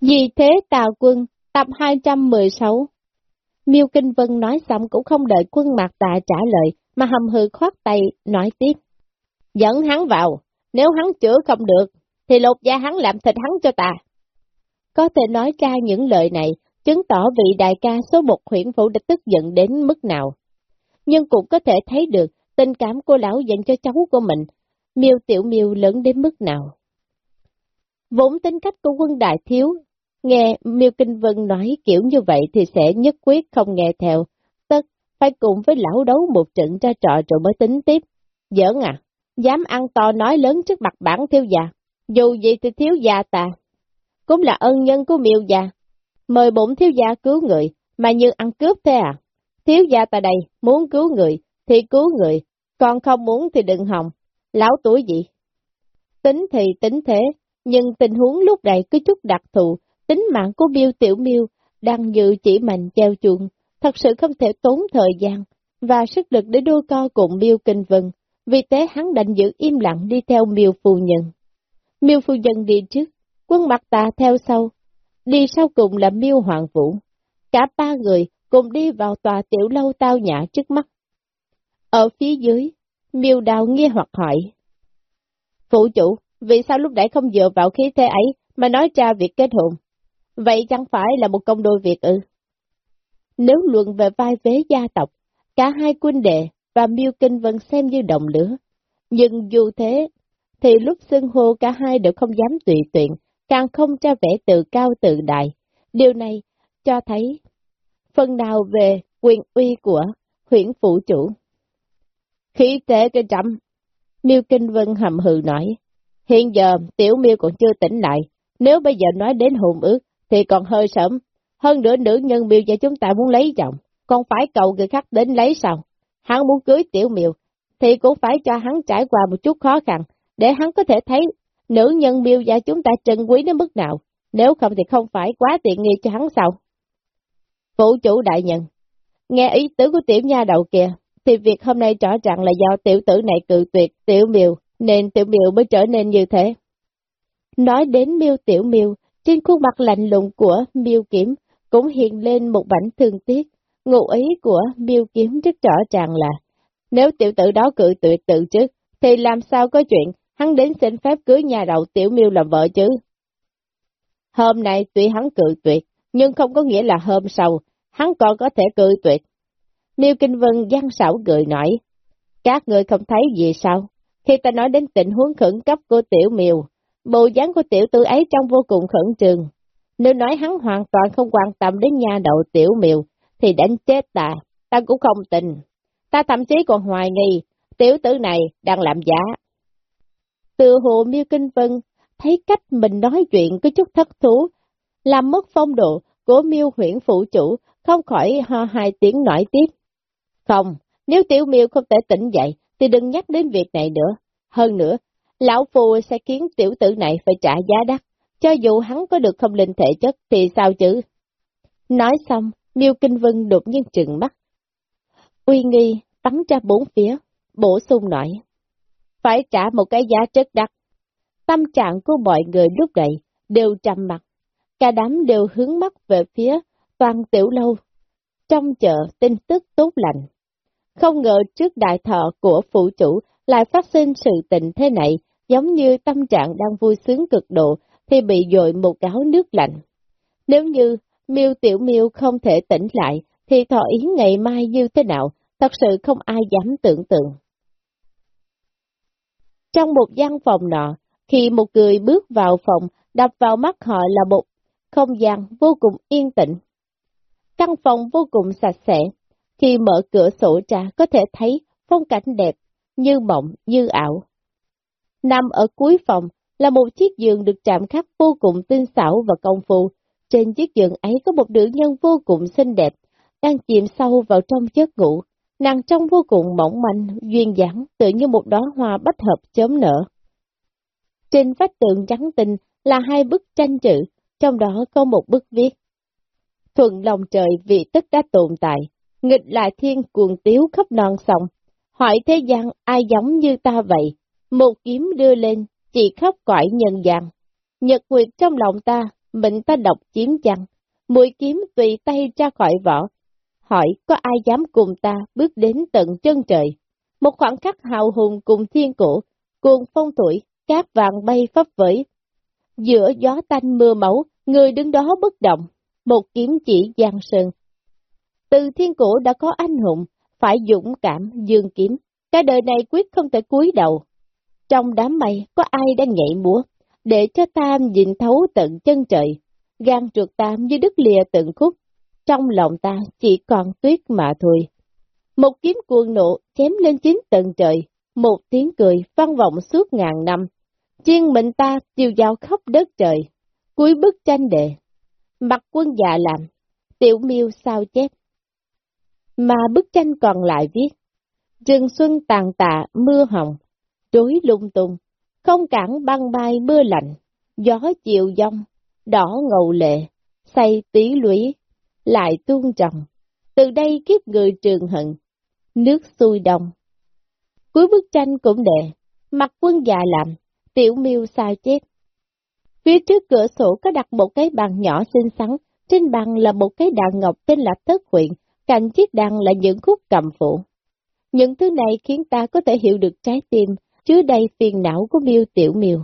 Vì thế tà quân, tập 216 Miêu Kinh Vân nói xong cũng không đợi quân mạc tà trả lời, mà hầm hừ khoát tay, nói tiếp. Dẫn hắn vào, nếu hắn chữa không được, thì lột da hắn làm thịt hắn cho ta. Có thể nói ra những lời này, chứng tỏ vị đại ca số một huyện phủ đã tức giận đến mức nào. Nhưng cũng có thể thấy được tình cảm cô lão dành cho cháu của mình, miêu tiểu miêu lớn đến mức nào. Vốn tính cách của quân đại thiếu, nghe miêu kinh vân nói kiểu như vậy thì sẽ nhất quyết không nghe theo, tất phải cùng với lão đấu một trận ra trò rồi mới tính tiếp. Giỡn à, dám ăn to nói lớn trước mặt bản thiếu già, dù gì thì thiếu gia ta, cũng là ân nhân của miêu gia. Mời bổn thiếu gia cứu người, mà như ăn cướp thế à? Thiếu gia ta đây, muốn cứu người, thì cứu người, còn không muốn thì đừng hòng. Lão tuổi gì? Tính thì tính thế, nhưng tình huống lúc này cứ chút đặc thù, tính mạng của miêu tiểu miêu đang dự chỉ mạnh treo chuồng, thật sự không thể tốn thời gian và sức lực để đua co cùng miêu kinh vân, vì thế hắn đành giữ im lặng đi theo miêu phu nhân. Miêu phu nhân đi trước, quân mặt tà theo sau, đi sau cùng là miêu hoàng vũ. Cả ba người cùng đi vào tòa tiểu lâu tao nhã trước mắt. Ở phía dưới, miêu đào nghi hoặc hỏi. Phụ chủ, vì sao lúc nãy không dựa vào khí thế ấy mà nói ra việc kết hôn? Vậy chẳng phải là một công đôi việc ư? Nếu luận về vai vế gia tộc, cả hai quân đệ và miêu kinh vẫn xem như đồng lửa. Nhưng dù thế, thì lúc xưng hô cả hai đều không dám tùy tiện, càng không cho vẻ tự cao tự đại. Điều này cho thấy phần nào về quyền uy của huyện phụ chủ. Khí thế cái trăm, Miêu Kinh Vân hầm hừ nói, hiện giờ tiểu miêu còn chưa tỉnh lại, nếu bây giờ nói đến hồn ước thì còn hơi sớm, hơn nữa nữ nhân miêu cho chúng ta muốn lấy chồng, còn phải cầu người khác đến lấy sao? Hắn muốn cưới tiểu miêu, thì cũng phải cho hắn trải qua một chút khó khăn, để hắn có thể thấy nữ nhân miêu gia chúng ta trân quý đến mức nào, nếu không thì không phải quá tiện nghi cho hắn sao. Phụ chủ đại nhân, nghe ý tứ của tiểu nha đầu kìa, thì việc hôm nay rõ ràng là do tiểu tử này cự tuyệt tiểu miêu, nên tiểu miêu mới trở nên như thế. Nói đến miêu tiểu miêu, trên khuôn mặt lạnh lùng của miêu Kiếm cũng hiện lên một bản thương tiếc, ngụ ý của miêu kiếm rất rõ ràng là, nếu tiểu tử đó cự tuyệt tự chức, thì làm sao có chuyện hắn đến xin phép cưới nhà đầu tiểu miêu làm vợ chứ? Hôm nay tuy hắn cự tuyệt, nhưng không có nghĩa là hôm sau, hắn còn có thể cự tuyệt. Miêu Kinh Vân gian xảo cười nói, các người không thấy gì sao? Khi ta nói đến tình huống khẩn cấp của tiểu miêu, bộ dáng của tiểu tư ấy trông vô cùng khẩn trương. Nếu nói hắn hoàn toàn không quan tâm đến nhà đậu tiểu miều thì đánh chết ta, ta cũng không tin. Ta thậm chí còn hoài nghi, tiểu tử này đang làm giả. Từ hồ miêu kinh vân, thấy cách mình nói chuyện có chút thất thú, làm mất phong độ của miêu huyện phụ chủ, không khỏi ho hai tiếng nổi tiếp. Không, nếu tiểu miêu không thể tỉnh dậy, thì đừng nhắc đến việc này nữa. Hơn nữa, lão phù sẽ khiến tiểu tử này phải trả giá đắt, cho dù hắn có được không linh thể chất thì sao chứ? Nói xong, miêu kinh vân đột nhiên trừng mắt. Uy nghi, bắn ra bốn phía, bổ sung nói phải trả một cái giá rất đắt. Tâm trạng của mọi người lúc này đều trầm mặt, cả đám đều hướng mắt về phía toàn tiểu lâu, trong chợ tin tức tốt lành. Không ngờ trước đại thọ của phụ chủ lại phát sinh sự tình thế này, giống như tâm trạng đang vui sướng cực độ thì bị dội một gáo nước lạnh. Nếu như miêu tiểu miêu không thể tỉnh lại, thì thọ ý ngày mai như thế nào, thật sự không ai dám tưởng tượng. Trong một gian phòng nọ, khi một người bước vào phòng, đập vào mắt họ là một không gian vô cùng yên tĩnh. Căn phòng vô cùng sạch sẽ, khi mở cửa sổ ra có thể thấy phong cảnh đẹp, như mộng, như ảo. Nằm ở cuối phòng là một chiếc giường được chạm khắc vô cùng tinh xảo và công phu. Trên chiếc giường ấy có một nữ nhân vô cùng xinh đẹp, đang chìm sâu vào trong giấc ngủ, Nàng trông vô cùng mỏng manh, duyên dáng, tự như một đóa hoa bách hợp chớm nở. Trên vách tường trắng tinh là hai bức tranh chữ, trong đó có một bức viết. Thuận lòng trời vì tất đã tồn tại, nghịch lại thiên cuồng tiếu khắp non sông, hỏi thế gian ai giống như ta vậy, một kiếm đưa lên, chỉ khóc cõi nhân gian. Nhật nguyệt trong lòng ta, mình ta độc chiếm chăng, mùi kiếm tùy tay ra khỏi vỏ, hỏi có ai dám cùng ta bước đến tận chân trời. Một khoảng khắc hào hùng cùng thiên cổ, cuồng phong tuổi, cát vàng bay phấp vẫy. Giữa gió tanh mưa máu, người đứng đó bất động, một kiếm chỉ giang sơn. Từ thiên cổ đã có anh hùng, phải dũng cảm, dương kiếm, cái đời này quyết không thể cúi đầu. Trong đám mây có ai đang nhảy múa, để cho tam nhìn thấu tận chân trời, gan trượt tam như đứt lìa tận khúc, trong lòng ta chỉ còn tuyết mà thôi. Một kiếm cuồng nộ chém lên chín tầng trời, một tiếng cười vang vọng suốt ngàn năm. Chiên mình ta chiều giao khóc đất trời, cuối bức tranh đệ. Mặt quân già làm, tiểu miêu sao chép. Mà bức tranh còn lại viết, rừng xuân tàn tạ mưa hồng, trối lung tung, không cản băng bay mưa lạnh, gió chiều dông, đỏ ngầu lệ, say tí lũy, lại tuôn trồng. Từ đây kiếp người trường hận, nước xuôi đông. Cuối bức tranh cũng đệ, mặt quân già làm, tiểu miêu sao chết. Phía trước cửa sổ có đặt một cái bàn nhỏ xinh xắn, trên bàn là một cái đàn ngọc tên là Thất Huyện, cạnh chiếc đàn là những khúc cầm phụ. Những thứ này khiến ta có thể hiểu được trái tim, chứa đầy phiền não của miêu tiểu miêu.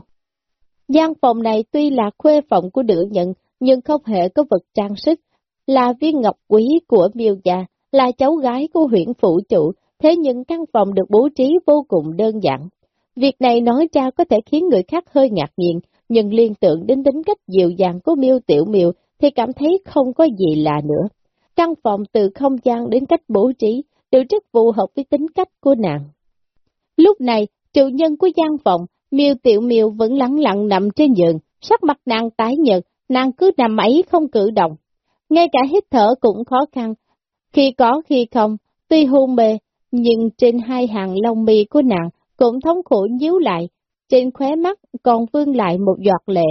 gian phòng này tuy là khuê phòng của nữ nhận, nhưng không hề có vật trang sức, là viên ngọc quý của miêu già, là cháu gái của huyện phụ chủ, thế nhưng căn phòng được bố trí vô cùng đơn giản. Việc này nói ra có thể khiến người khác hơi ngạc nhiên, nhưng liên tưởng đến tính cách dịu dàng của miêu tiểu miêu thì cảm thấy không có gì lạ nữa. Căn phòng từ không gian đến cách bố trí đều rất phù hợp với tính cách của nàng. Lúc này, chủ nhân của gian phòng, miêu tiểu miêu vẫn lắng lặng nằm trên giường, sắc mặt nàng tái nhợt, nàng cứ nằm ấy không cử động. Ngay cả hít thở cũng khó khăn, khi có khi không, tuy hôn mê, nhưng trên hai hàng lông mi của nàng cũng thống khổ nhíu lại, trên khóe mắt còn vương lại một giọt lệ.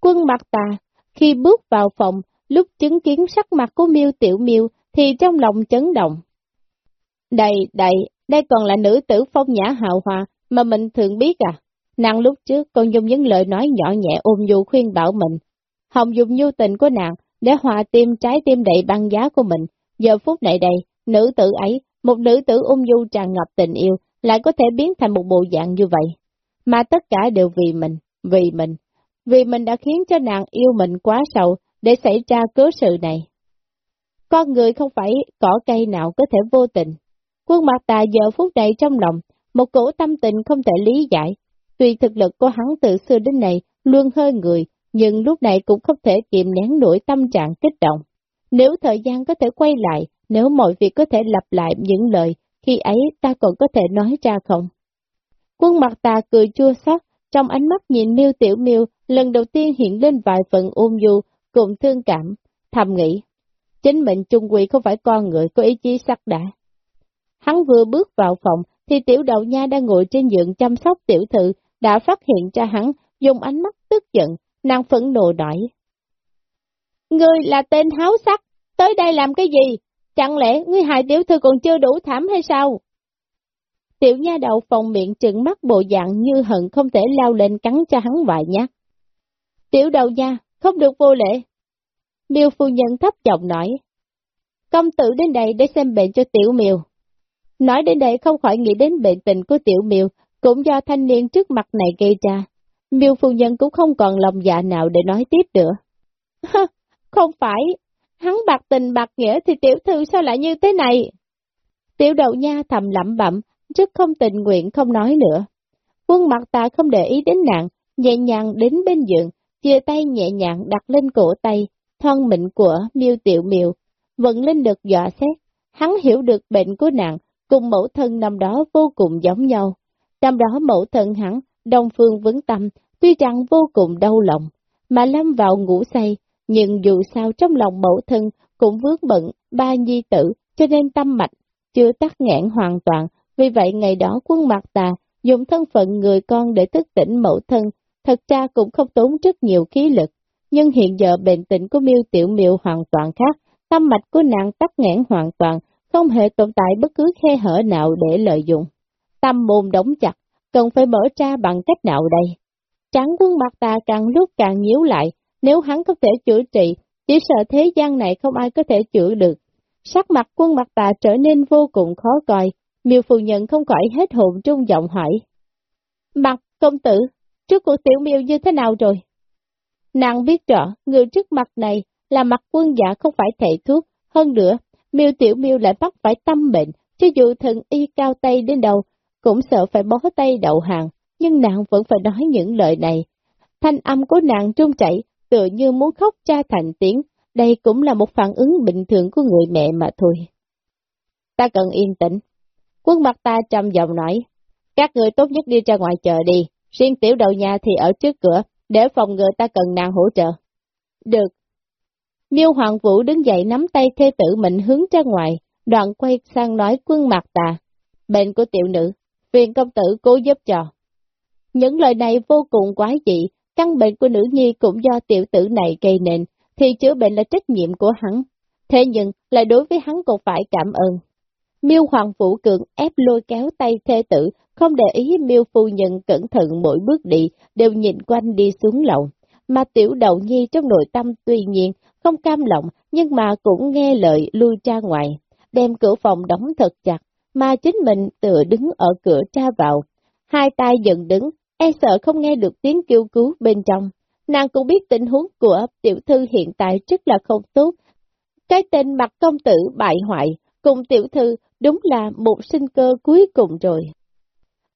Quân mặt tà, khi bước vào phòng, lúc chứng kiến sắc mặt của miêu tiểu miêu thì trong lòng chấn động. Đây, đây, đây còn là nữ tử phong nhã hào hòa mà mình thường biết à. Nàng lúc trước còn dùng những lời nói nhỏ nhẹ ôm dù khuyên bảo mình. Hồng dùng nhu tình của nàng để hòa tim trái tim đầy băng giá của mình. Giờ phút này đây, nữ tử ấy, một nữ tử ung du tràn ngập tình yêu, lại có thể biến thành một bộ dạng như vậy. Mà tất cả đều vì mình, vì mình. Vì mình đã khiến cho nàng yêu mình quá sâu để xảy ra cớ sự này. Con người không phải cỏ cây nào có thể vô tình. Quân mặt tà giờ phút này trong lòng, một cổ tâm tình không thể lý giải. Tuy thực lực của hắn từ xưa đến nay luôn hơi người, nhưng lúc này cũng không thể kiềm nén nổi tâm trạng kích động. Nếu thời gian có thể quay lại, nếu mọi việc có thể lặp lại những lời, khi ấy ta còn có thể nói ra không? Quân mặt tà cười chua xót, trong ánh mắt nhìn miêu tiểu miêu, lần đầu tiên hiện lên vài phần ôn du, cùng thương cảm, thầm nghĩ. Chính mình trung quỷ không phải con người có ý chí sắc đã. Hắn vừa bước vào phòng, thì tiểu đầu nha đang ngồi trên giường chăm sóc tiểu thư, đã phát hiện ra hắn, dùng ánh mắt tức giận, nàng phẫn nộ nói Ngươi là tên háo sắc, tới đây làm cái gì? Chẳng lẽ ngươi hại tiểu thư còn chưa đủ thảm hay sao? Tiểu nha đầu phòng miệng trừng mắt bộ dạng như hận không thể lao lên cắn cho hắn vài nhát. Tiểu đầu nha, không được vô lễ. Miêu phu nhân thấp giọng nói. Công tử đến đây để xem bệnh cho tiểu miêu. Nói đến đây không khỏi nghĩ đến bệnh tình của tiểu miêu, cũng do thanh niên trước mặt này gây ra. Miêu phu nhân cũng không còn lòng dạ nào để nói tiếp nữa. không phải, hắn bạc tình bạc nghĩa thì tiểu thư sao lại như thế này? Tiểu đầu nha thầm lẩm bẩm, rất không tình nguyện không nói nữa. Quân mặt ta không để ý đến nạn, nhẹ nhàng đến bên giường, chia tay nhẹ nhàng đặt lên cổ tay, thân mịn của miêu tiểu miêu, vận lên được dọa xét. Hắn hiểu được bệnh của nàng, cùng mẫu thân năm đó vô cùng giống nhau. Năm đó mẫu thân hắn, đông phương vững tâm, tuy rằng vô cùng đau lòng, mà lâm vào ngủ say, nhưng dù sao trong lòng mẫu thân cũng vướng bận ba nhi tử, cho nên tâm mạch chưa tắt nghẽn hoàn toàn, vì vậy ngày đó quân mặt tà dùng thân phận người con để thức tỉnh mẫu thân, thật ra cũng không tốn rất nhiều khí lực, nhưng hiện giờ bệnh tình của miêu tiểu miêu hoàn toàn khác, tâm mạch của nàng tắt nghẽn hoàn toàn, không hề tồn tại bất cứ khe hở nào để lợi dụng. Tâm môn đóng chặt, cần phải mở ra bằng cách nào đây? Tráng quân mặt ta càng lúc càng nhíu lại, nếu hắn có thể chữa trị, chỉ sợ thế gian này không ai có thể chữa được. Sắc mặt quân mặt tà trở nên vô cùng khó coi, miêu phụ nhân không khỏi hết hồn trung giọng hỏi. Mặt công tử, trước cuộc tiểu miêu như thế nào rồi? Nàng biết rõ, người trước mặt này là mặt quân giả không phải thầy thuốc, hơn nữa, miêu tiểu miêu lại bắt phải tâm bệnh, cho dù thần y cao tay đến đâu, cũng sợ phải bó tay đậu hàng, nhưng nàng vẫn phải nói những lời này. Thanh âm của nàng trung chảy, tựa như muốn khóc cha thành tiếng, đây cũng là một phản ứng bình thường của người mẹ mà thôi. Ta cần yên tĩnh. Quân mặt ta trầm giọng nói, các người tốt nhất đi ra ngoài chợ đi, riêng tiểu đầu nhà thì ở trước cửa, để phòng ngừa ta cần nàng hỗ trợ. Được. Miêu Hoàng Vũ đứng dậy nắm tay thê tử mình hướng ra ngoài, đoạn quay sang nói quân mặt tà. Bệnh của tiểu nữ, phiền công tử cố giúp cho. Những lời này vô cùng quái dị, căn bệnh của nữ nhi cũng do tiểu tử này gây nên, thì chữa bệnh là trách nhiệm của hắn. Thế nhưng, lại đối với hắn còn phải cảm ơn. Miêu Hoàng Vũ Cường ép lôi kéo tay thê tử, không để ý miêu phu nhân cẩn thận mỗi bước đi, đều nhìn quanh đi xuống lầu. Mà tiểu đầu nhi trong nội tâm tuy nhiên không cam lòng, nhưng mà cũng nghe lời lui ra ngoài, đem cửa phòng đóng thật chặt, mà chính mình tựa đứng ở cửa tra vào. Hai tay dần đứng, e sợ không nghe được tiếng kêu cứu bên trong. Nàng cũng biết tình huống của tiểu thư hiện tại rất là không tốt. Cái tên mặt công tử bại hoại, cùng tiểu thư đúng là một sinh cơ cuối cùng rồi.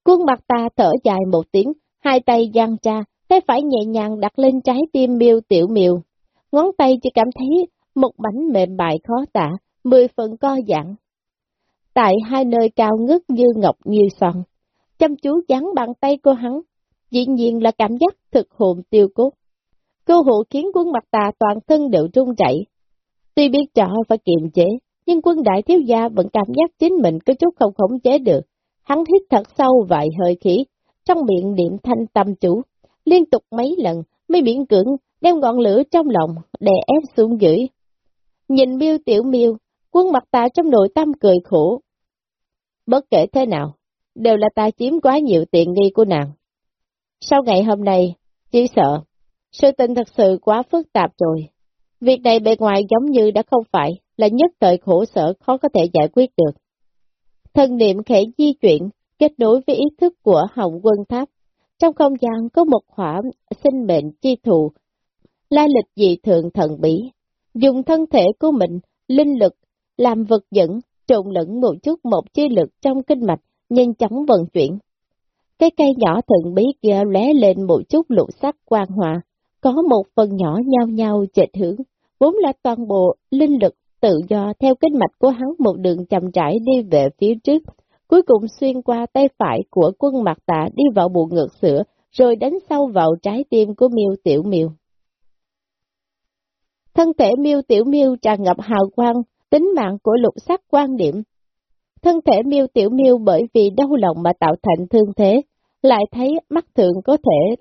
Quân mặt ta thở dài một tiếng, hai tay giang ra, tay phải nhẹ nhàng đặt lên trái tim miêu tiểu miêu. Ngón tay chỉ cảm thấy một mảnh mềm mại khó tả, mười phần co giãn. Tại hai nơi cao ngất như ngọc như son, chăm chú dán bàn tay của hắn, dĩ nhiên là cảm giác thực hồn tiêu cốt. Cô hộ khiến quân mặt tà toàn thân đều run rẩy. Tuy biết rõ phải kiềm chế, nhưng quân đại thiếu gia vẫn cảm giác chính mình có chút không khống chế được. Hắn hít thật sâu vài hơi khí, trong miệng niệm thanh tâm chủ, liên tục mấy lần mới miễn cưỡng đem ngọn lửa trong lòng đè ép xuống dưới. Nhìn miêu tiểu miêu, quân mặt ta trong nội tâm cười khổ. Bất kể thế nào, đều là ta chiếm quá nhiều tiện nghi của nàng. Sau ngày hôm nay, chỉ sợ, sự tình thật sự quá phức tạp rồi. Việc này bề ngoài giống như đã không phải là nhất thời khổ sở khó có thể giải quyết được. Thân niệm khẽ di chuyển, kết nối với ý thức của Hồng Quân Tháp. Trong không gian có một khỏa sinh mệnh chi thụ, lai lịch dị thường thần bí, dùng thân thể của mình, linh lực, làm vật dẫn, trộn lẫn một chút một chi lực trong kinh mạch, nhanh chóng vận chuyển. Cái cây nhỏ thần bí kia lóe lên một chút lục sắc quang hòa, có một phần nhỏ nhau nhau chệch hướng, vốn là toàn bộ linh lực tự do theo kinh mạch của hắn một đường chậm rãi đi về phía trước, cuối cùng xuyên qua tay phải của quân mặt tạ đi vào bộ ngược sữa, rồi đánh sâu vào trái tim của miêu tiểu miêu. Thân thể miêu tiểu miêu tràn ngập hào quang, tính mạng của lục sắc quan điểm. Thân thể miêu tiểu miêu bởi vì đau lòng mà tạo thành thương thế, lại thấy mắt thường có thể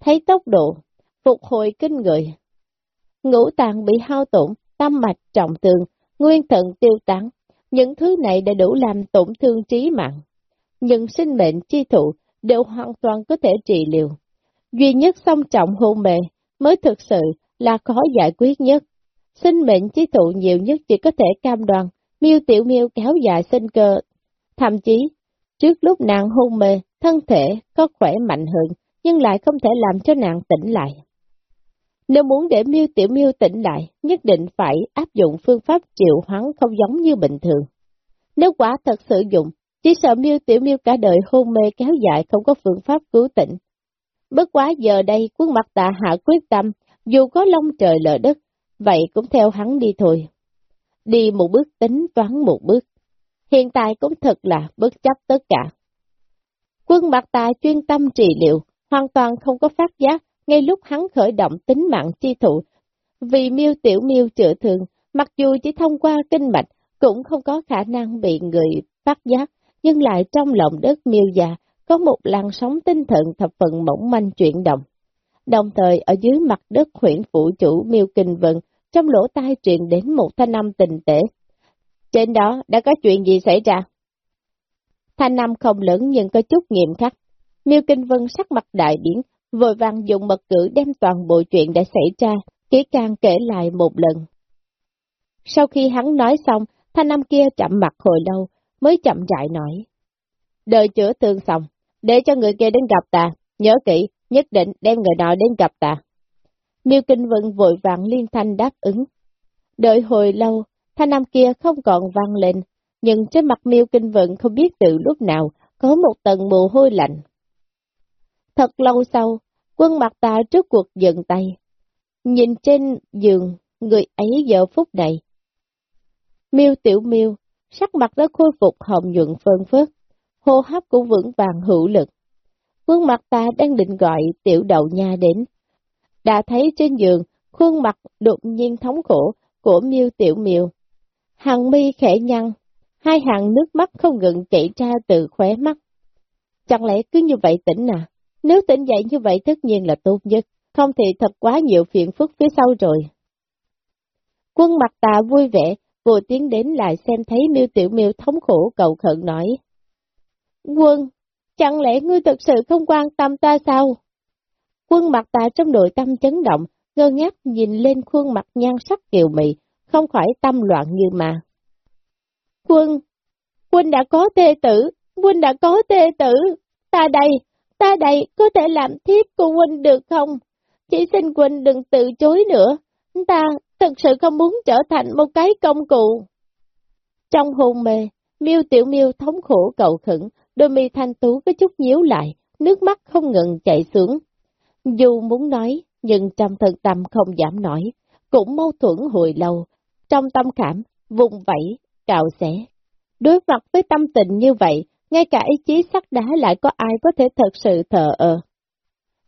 thấy tốc độ, phục hồi kinh người. Ngũ tạng bị hao tổn, tâm mạch trọng tường, nguyên thận tiêu tán, những thứ này đã đủ làm tổn thương trí mạng. Những sinh mệnh chi thụ đều hoàn toàn có thể trị liệu. Duy nhất song trọng hôn mê mới thực sự là khó giải quyết nhất. Sinh mệnh chi thụ nhiều nhất chỉ có thể cam đoan, miêu tiểu miêu kéo dài sinh cơ. Thậm chí, trước lúc nàng hôn mê, thân thể có khỏe mạnh hơn, nhưng lại không thể làm cho nàng tỉnh lại. Nếu muốn để miêu tiểu miêu tỉnh lại, nhất định phải áp dụng phương pháp triệu hoán không giống như bình thường. Nếu quả thật sử dụng, chỉ sợ miêu tiểu miêu cả đời hôn mê kéo dài không có phương pháp cứu tỉnh. Bất quá giờ đây quân mặt tạ hạ quyết tâm, dù có lông trời lở đất, vậy cũng theo hắn đi thôi. Đi một bước tính toán một bước. Hiện tại cũng thật là bất chấp tất cả. Quân mặt tài chuyên tâm trị liệu, hoàn toàn không có phát giác ngay lúc hắn khởi động tính mạng chi thụ. Vì miêu tiểu miêu chữa thường, mặc dù chỉ thông qua kinh mạch, cũng không có khả năng bị người phát giác, nhưng lại trong lòng đất miêu già có một làn sóng tinh thần thập phần mỏng manh chuyển động. Đồng thời ở dưới mặt đất huyện phụ chủ miêu kinh vận, trong lỗ tai truyền đến một thanh âm tình tể. Trên đó đã có chuyện gì xảy ra? Thanh âm không lớn nhưng có chút nghiêm khắc. Miêu Kinh Vân sắc mặt đại biến, vội vàng dùng mật cử đem toàn bộ chuyện đã xảy ra, kỹ càng kể lại một lần. Sau khi hắn nói xong, thanh âm kia chậm mặt hồi lâu, mới chậm rãi nói. Đợi chữa thương xong, để cho người kia đến gặp ta, nhớ kỹ, nhất định đem người đó đến gặp ta. Miêu Kinh Vân vội vàng liên thanh đáp ứng. Đợi hồi lâu, thanh nam kia không còn vang lên, nhưng trên mặt Miêu Kinh Vân không biết từ lúc nào có một tầng mồ hôi lạnh. Thật lâu sau, quân mặt ta trước cuộc dừng tay. Nhìn trên giường, người ấy giờ phút này. Miêu tiểu miêu, sắc mặt đã khôi phục hồng nhuận phơn phớt, hô hấp cũng vững vàng hữu lực. Quân mặt ta đang định gọi tiểu đậu nha đến. Đã thấy trên giường, khuôn mặt đột nhiên thống khổ của miêu tiểu miêu. Hàng mi khẽ nhăn, hai hàng nước mắt không ngừng chảy ra từ khóe mắt. Chẳng lẽ cứ như vậy tỉnh à? Nếu tỉnh dậy như vậy tất nhiên là tốt nhất, không thì thật quá nhiều phiền phức phía sau rồi. Quân mặt tà vui vẻ, vừa tiến đến lại xem thấy miêu tiểu miêu thống khổ cầu khẩn nói. Quân, chẳng lẽ ngươi thật sự không quan tâm ta sao? Quân mặt tà trong nội tâm chấn động, ngơ ngác nhìn lên khuôn mặt nhan sắc kiều mị, không khỏi tâm loạn như mà. Quân, quân đã có thê tử, quân đã có thê tử, ta đây, ta đây có thể làm thiếp của quân được không? Chỉ xin quân đừng từ chối nữa, ta thật sự không muốn trở thành một cái công cụ. Trong hôn mê, miêu tiểu miêu thống khổ cầu khẩn, đôi mi thanh tú có chút nhíu lại, nước mắt không ngừng chảy xuống. Dù muốn nói, nhưng trong thân tâm không giảm nổi, cũng mâu thuẫn hồi lâu, trong tâm cảm, vùng vẫy, cào xẻ. Đối mặt với tâm tình như vậy, ngay cả ý chí sắt đá lại có ai có thể thật sự thờ ơ.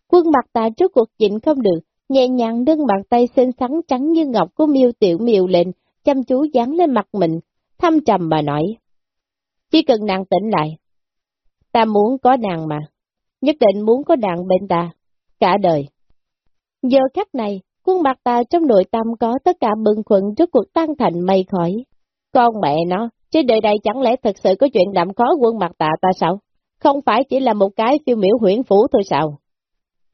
Quân mặt ta trước cuộc nhịn không được, nhẹ nhàng nâng bàn tay xinh xắn trắng như ngọc của miêu tiểu miêu lên, chăm chú dán lên mặt mình, thăm trầm mà nói. Chỉ cần nàng tỉnh lại. Ta muốn có nàng mà, nhất định muốn có nàng bên ta, cả đời. Giờ khắc này, khuôn mặt ta trong nội tâm có tất cả bừng khuẩn trước cuộc tan thành mây khỏi. Con mẹ nó, trên đời này chẳng lẽ thật sự có chuyện làm khó quân mặt tạ ta sao? Không phải chỉ là một cái phiêu miểu huyển phủ thôi sao?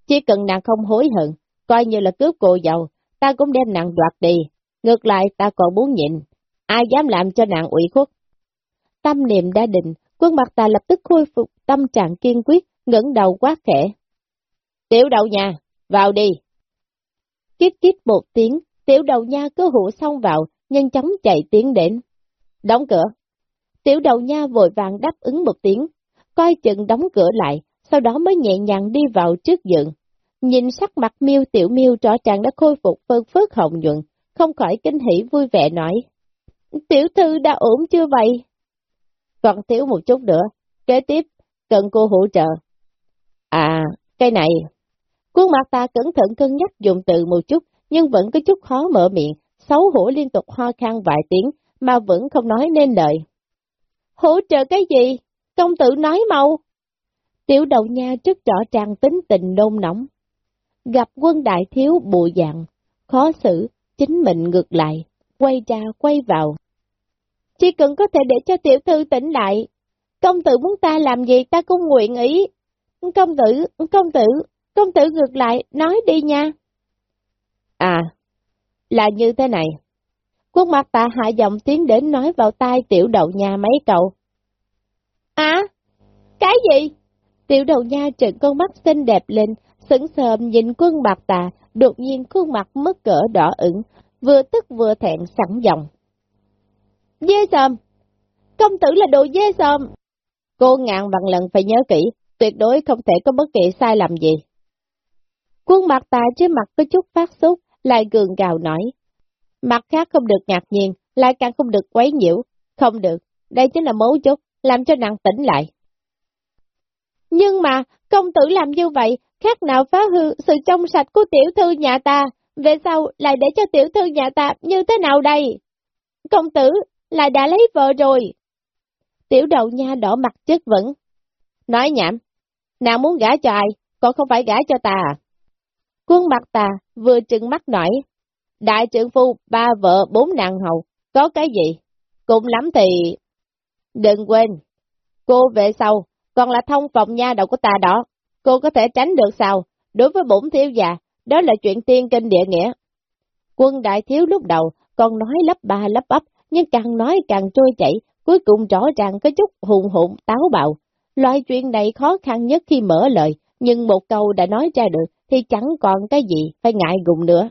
Chỉ cần nàng không hối hận, coi như là cướp cô giàu, ta cũng đem nàng đoạt đi. Ngược lại ta còn muốn nhịn, ai dám làm cho nàng ủy khuất. Tâm niệm đã định, quân mặt ta lập tức khôi phục tâm trạng kiên quyết, ngẩng đầu quá khẽ. Tiểu đầu nhà, vào đi. Kít kít một tiếng, tiểu đầu nha cứ hụ xong vào, nhanh chóng chạy tiến đến. Đóng cửa. Tiểu đầu nha vội vàng đáp ứng một tiếng, coi chừng đóng cửa lại, sau đó mới nhẹ nhàng đi vào trước giường. Nhìn sắc mặt miêu tiểu miêu rõ ràng đã khôi phục phân phớt hồng nhuận, không khỏi kinh hỉ vui vẻ nói. Tiểu thư đã ổn chưa vậy? Còn thiếu một chút nữa, kế tiếp, cần cô hỗ trợ. À, cái này. Khuôn mặt ta cẩn thận cân nhắc dùng từ một chút, nhưng vẫn có chút khó mở miệng, xấu hổ liên tục ho khan vài tiếng, mà vẫn không nói nên lời. Hỗ trợ cái gì? Công tử nói mau. Tiểu đầu nha rất rõ ràng tính tình nôn nóng. Gặp quân đại thiếu bộ dạng, khó xử, chính mình ngược lại, quay ra quay vào. Chỉ cần có thể để cho tiểu thư tỉnh lại, công tử muốn ta làm gì ta cũng nguyện ý. Công tử, công tử, công tử ngược lại, nói đi nha. À, là như thế này. Khuôn mặt tạ hạ giọng tiến đến nói vào tai tiểu đầu nha mấy cậu. À, cái gì? Tiểu đầu nha trợn con mắt xinh đẹp lên, sững sờ nhìn quân mặt tà, đột nhiên khuôn mặt mất cỡ đỏ ửng, vừa tức vừa thẹn sẵn giọng. Dê sòm! Công tử là đồ dê sòm! Cô ngàn bằng lần phải nhớ kỹ, tuyệt đối không thể có bất kỳ sai lầm gì. Quân mặt tà trên mặt có chút phát sốt, lại gường gào nói. Mặt khác không được ngạc nhiên, lại càng không được quấy nhiễu, không được, đây chính là mấu chốt, làm cho nàng tỉnh lại. Nhưng mà, công tử làm như vậy, khác nào phá hư sự trong sạch của tiểu thư nhà ta, về sau lại để cho tiểu thư nhà ta như thế nào đây? Công tử lại đã lấy vợ rồi. Tiểu đầu nha đỏ mặt chất vẫn. Nói nhảm, nàng muốn gả cho ai, còn không phải gả cho ta à? Quân mặt ta vừa trừng mắt nổi, Đại trưởng phu, ba vợ, bốn nàng hầu, có cái gì? cũng lắm thì... Đừng quên, cô về sau, còn là thông phòng nha đầu của ta đó, cô có thể tránh được sao? đối với bổn thiếu già, đó là chuyện tiên kinh địa nghĩa. Quân đại thiếu lúc đầu còn nói lấp ba lấp bắp, nhưng càng nói càng trôi chảy, cuối cùng rõ ràng có chút hùng hụn táo bạo. Loại chuyện này khó khăn nhất khi mở lời, nhưng một câu đã nói ra được thì chẳng còn cái gì phải ngại ngùng nữa.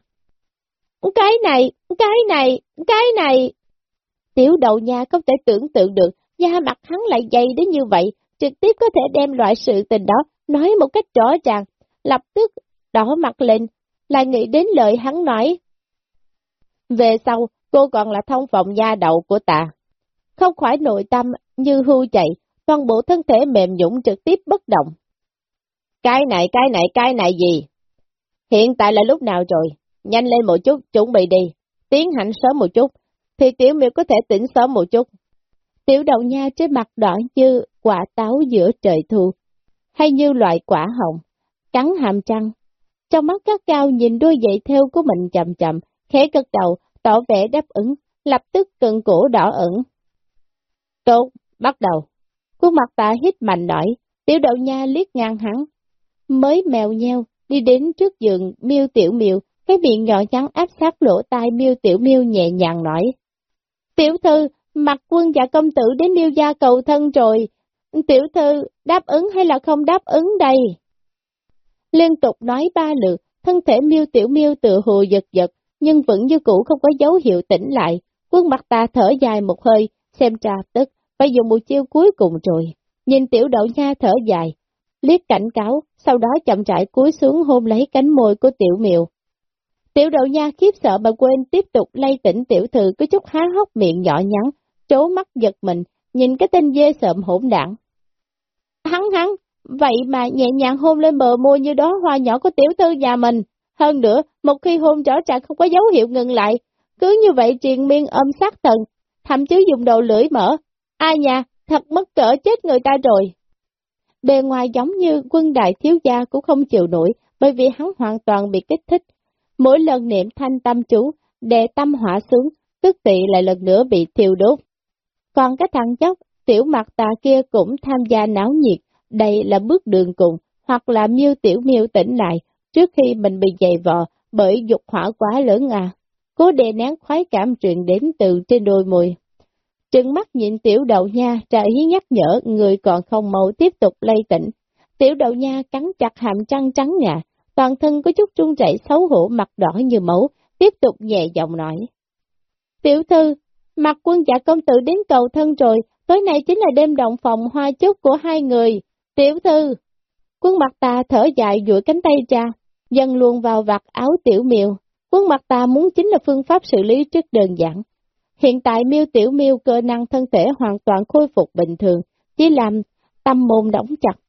Cái này, cái này, cái này. Tiểu đầu nha không thể tưởng tượng được, da mặt hắn lại dày đến như vậy, trực tiếp có thể đem loại sự tình đó nói một cách rõ ràng, lập tức đỏ mặt lên, lại nghĩ đến lời hắn nói. Về sau, cô còn là thông phòng gia đậu của ta. Không khỏi nội tâm như hưu chạy, toàn bộ thân thể mềm nhũng trực tiếp bất động. Cái này, cái này, cái này gì? Hiện tại là lúc nào rồi? Nhanh lên một chút, chuẩn bị đi. Tiến hành sớm một chút, thì tiểu miêu có thể tỉnh sớm một chút. Tiểu đầu nha trên mặt đỏ như quả táo giữa trời thu, hay như loại quả hồng, cắn hàm trăng. Trong mắt các cao nhìn đôi dậy theo của mình chậm chậm, khẽ cất đầu, tỏ vẻ đáp ứng, lập tức cận cổ đỏ ẩn. Tốt, bắt đầu. Khuôn mặt ta hít mạnh nổi, tiểu đậu nha liếc ngang hắn. Mới mèo nheo, đi đến trước giường miêu tiểu miêu, cái miệng nhỏ nhắn áp sát lỗ tai miêu tiểu miêu nhẹ nhàng nói. Tiểu thư, mặt quân và công tử đến miêu gia cầu thân rồi. Tiểu thư, đáp ứng hay là không đáp ứng đây? Liên tục nói ba lượt, thân thể miêu tiểu miêu tự hồ giật giật, nhưng vẫn như cũ không có dấu hiệu tỉnh lại. Quân mặt ta thở dài một hơi, xem ra tức, phải dùng một chiêu cuối cùng rồi. Nhìn tiểu đậu nha thở dài, liếc cảnh cáo, sau đó chậm rãi cúi xuống hôn lấy cánh môi của tiểu miều. Tiểu đậu nha khiếp sợ mà quên tiếp tục lay tỉnh tiểu thư có chút há hốc miệng nhỏ nhắn, trố mắt giật mình, nhìn cái tên dê sợm hỗn đảng. Hắn hắn, vậy mà nhẹ nhàng hôn lên bờ môi như đó hoa nhỏ của tiểu thư nhà mình. Hơn nữa, một khi hôn rõ ràng không có dấu hiệu ngừng lại, cứ như vậy triền miên ôm sát thần, thậm chí dùng đầu lưỡi mở. Ai nha, thật mất cỡ chết người ta rồi. Bề ngoài giống như quân đại thiếu gia cũng không chịu nổi, bởi vì hắn hoàn toàn bị kích thích. Mỗi lần niệm thanh tâm chú, đè tâm hỏa xuống, tức tị lại lần nữa bị thiêu đốt. Còn cái thằng chóc, tiểu mặt tà kia cũng tham gia náo nhiệt, đây là bước đường cùng, hoặc là miêu tiểu miêu tỉnh lại, trước khi mình bị dày vò bởi dục hỏa quá lớn à. Cố đè nén khoái cảm truyền đến từ trên đôi môi. Trừng mắt nhìn tiểu đậu nha, trợ ý nhắc nhở người còn không mau tiếp tục lây tỉnh. Tiểu đậu nha cắn chặt hàm trăng trắng ngà, toàn thân có chút trung chảy xấu hổ mặt đỏ như máu, tiếp tục nhẹ giọng nói. Tiểu thư, mặt quân giả công tử đến cầu thân rồi, tối nay chính là đêm động phòng hoa chúc của hai người. Tiểu thư, quân mặt ta thở dài duỗi cánh tay ra, dần luôn vào vạt áo tiểu miêu Quân mặt ta muốn chính là phương pháp xử lý rất đơn giản. Hiện tại miêu tiểu miêu cơ năng thân thể hoàn toàn khôi phục bình thường, chỉ làm tâm môn đóng chặt.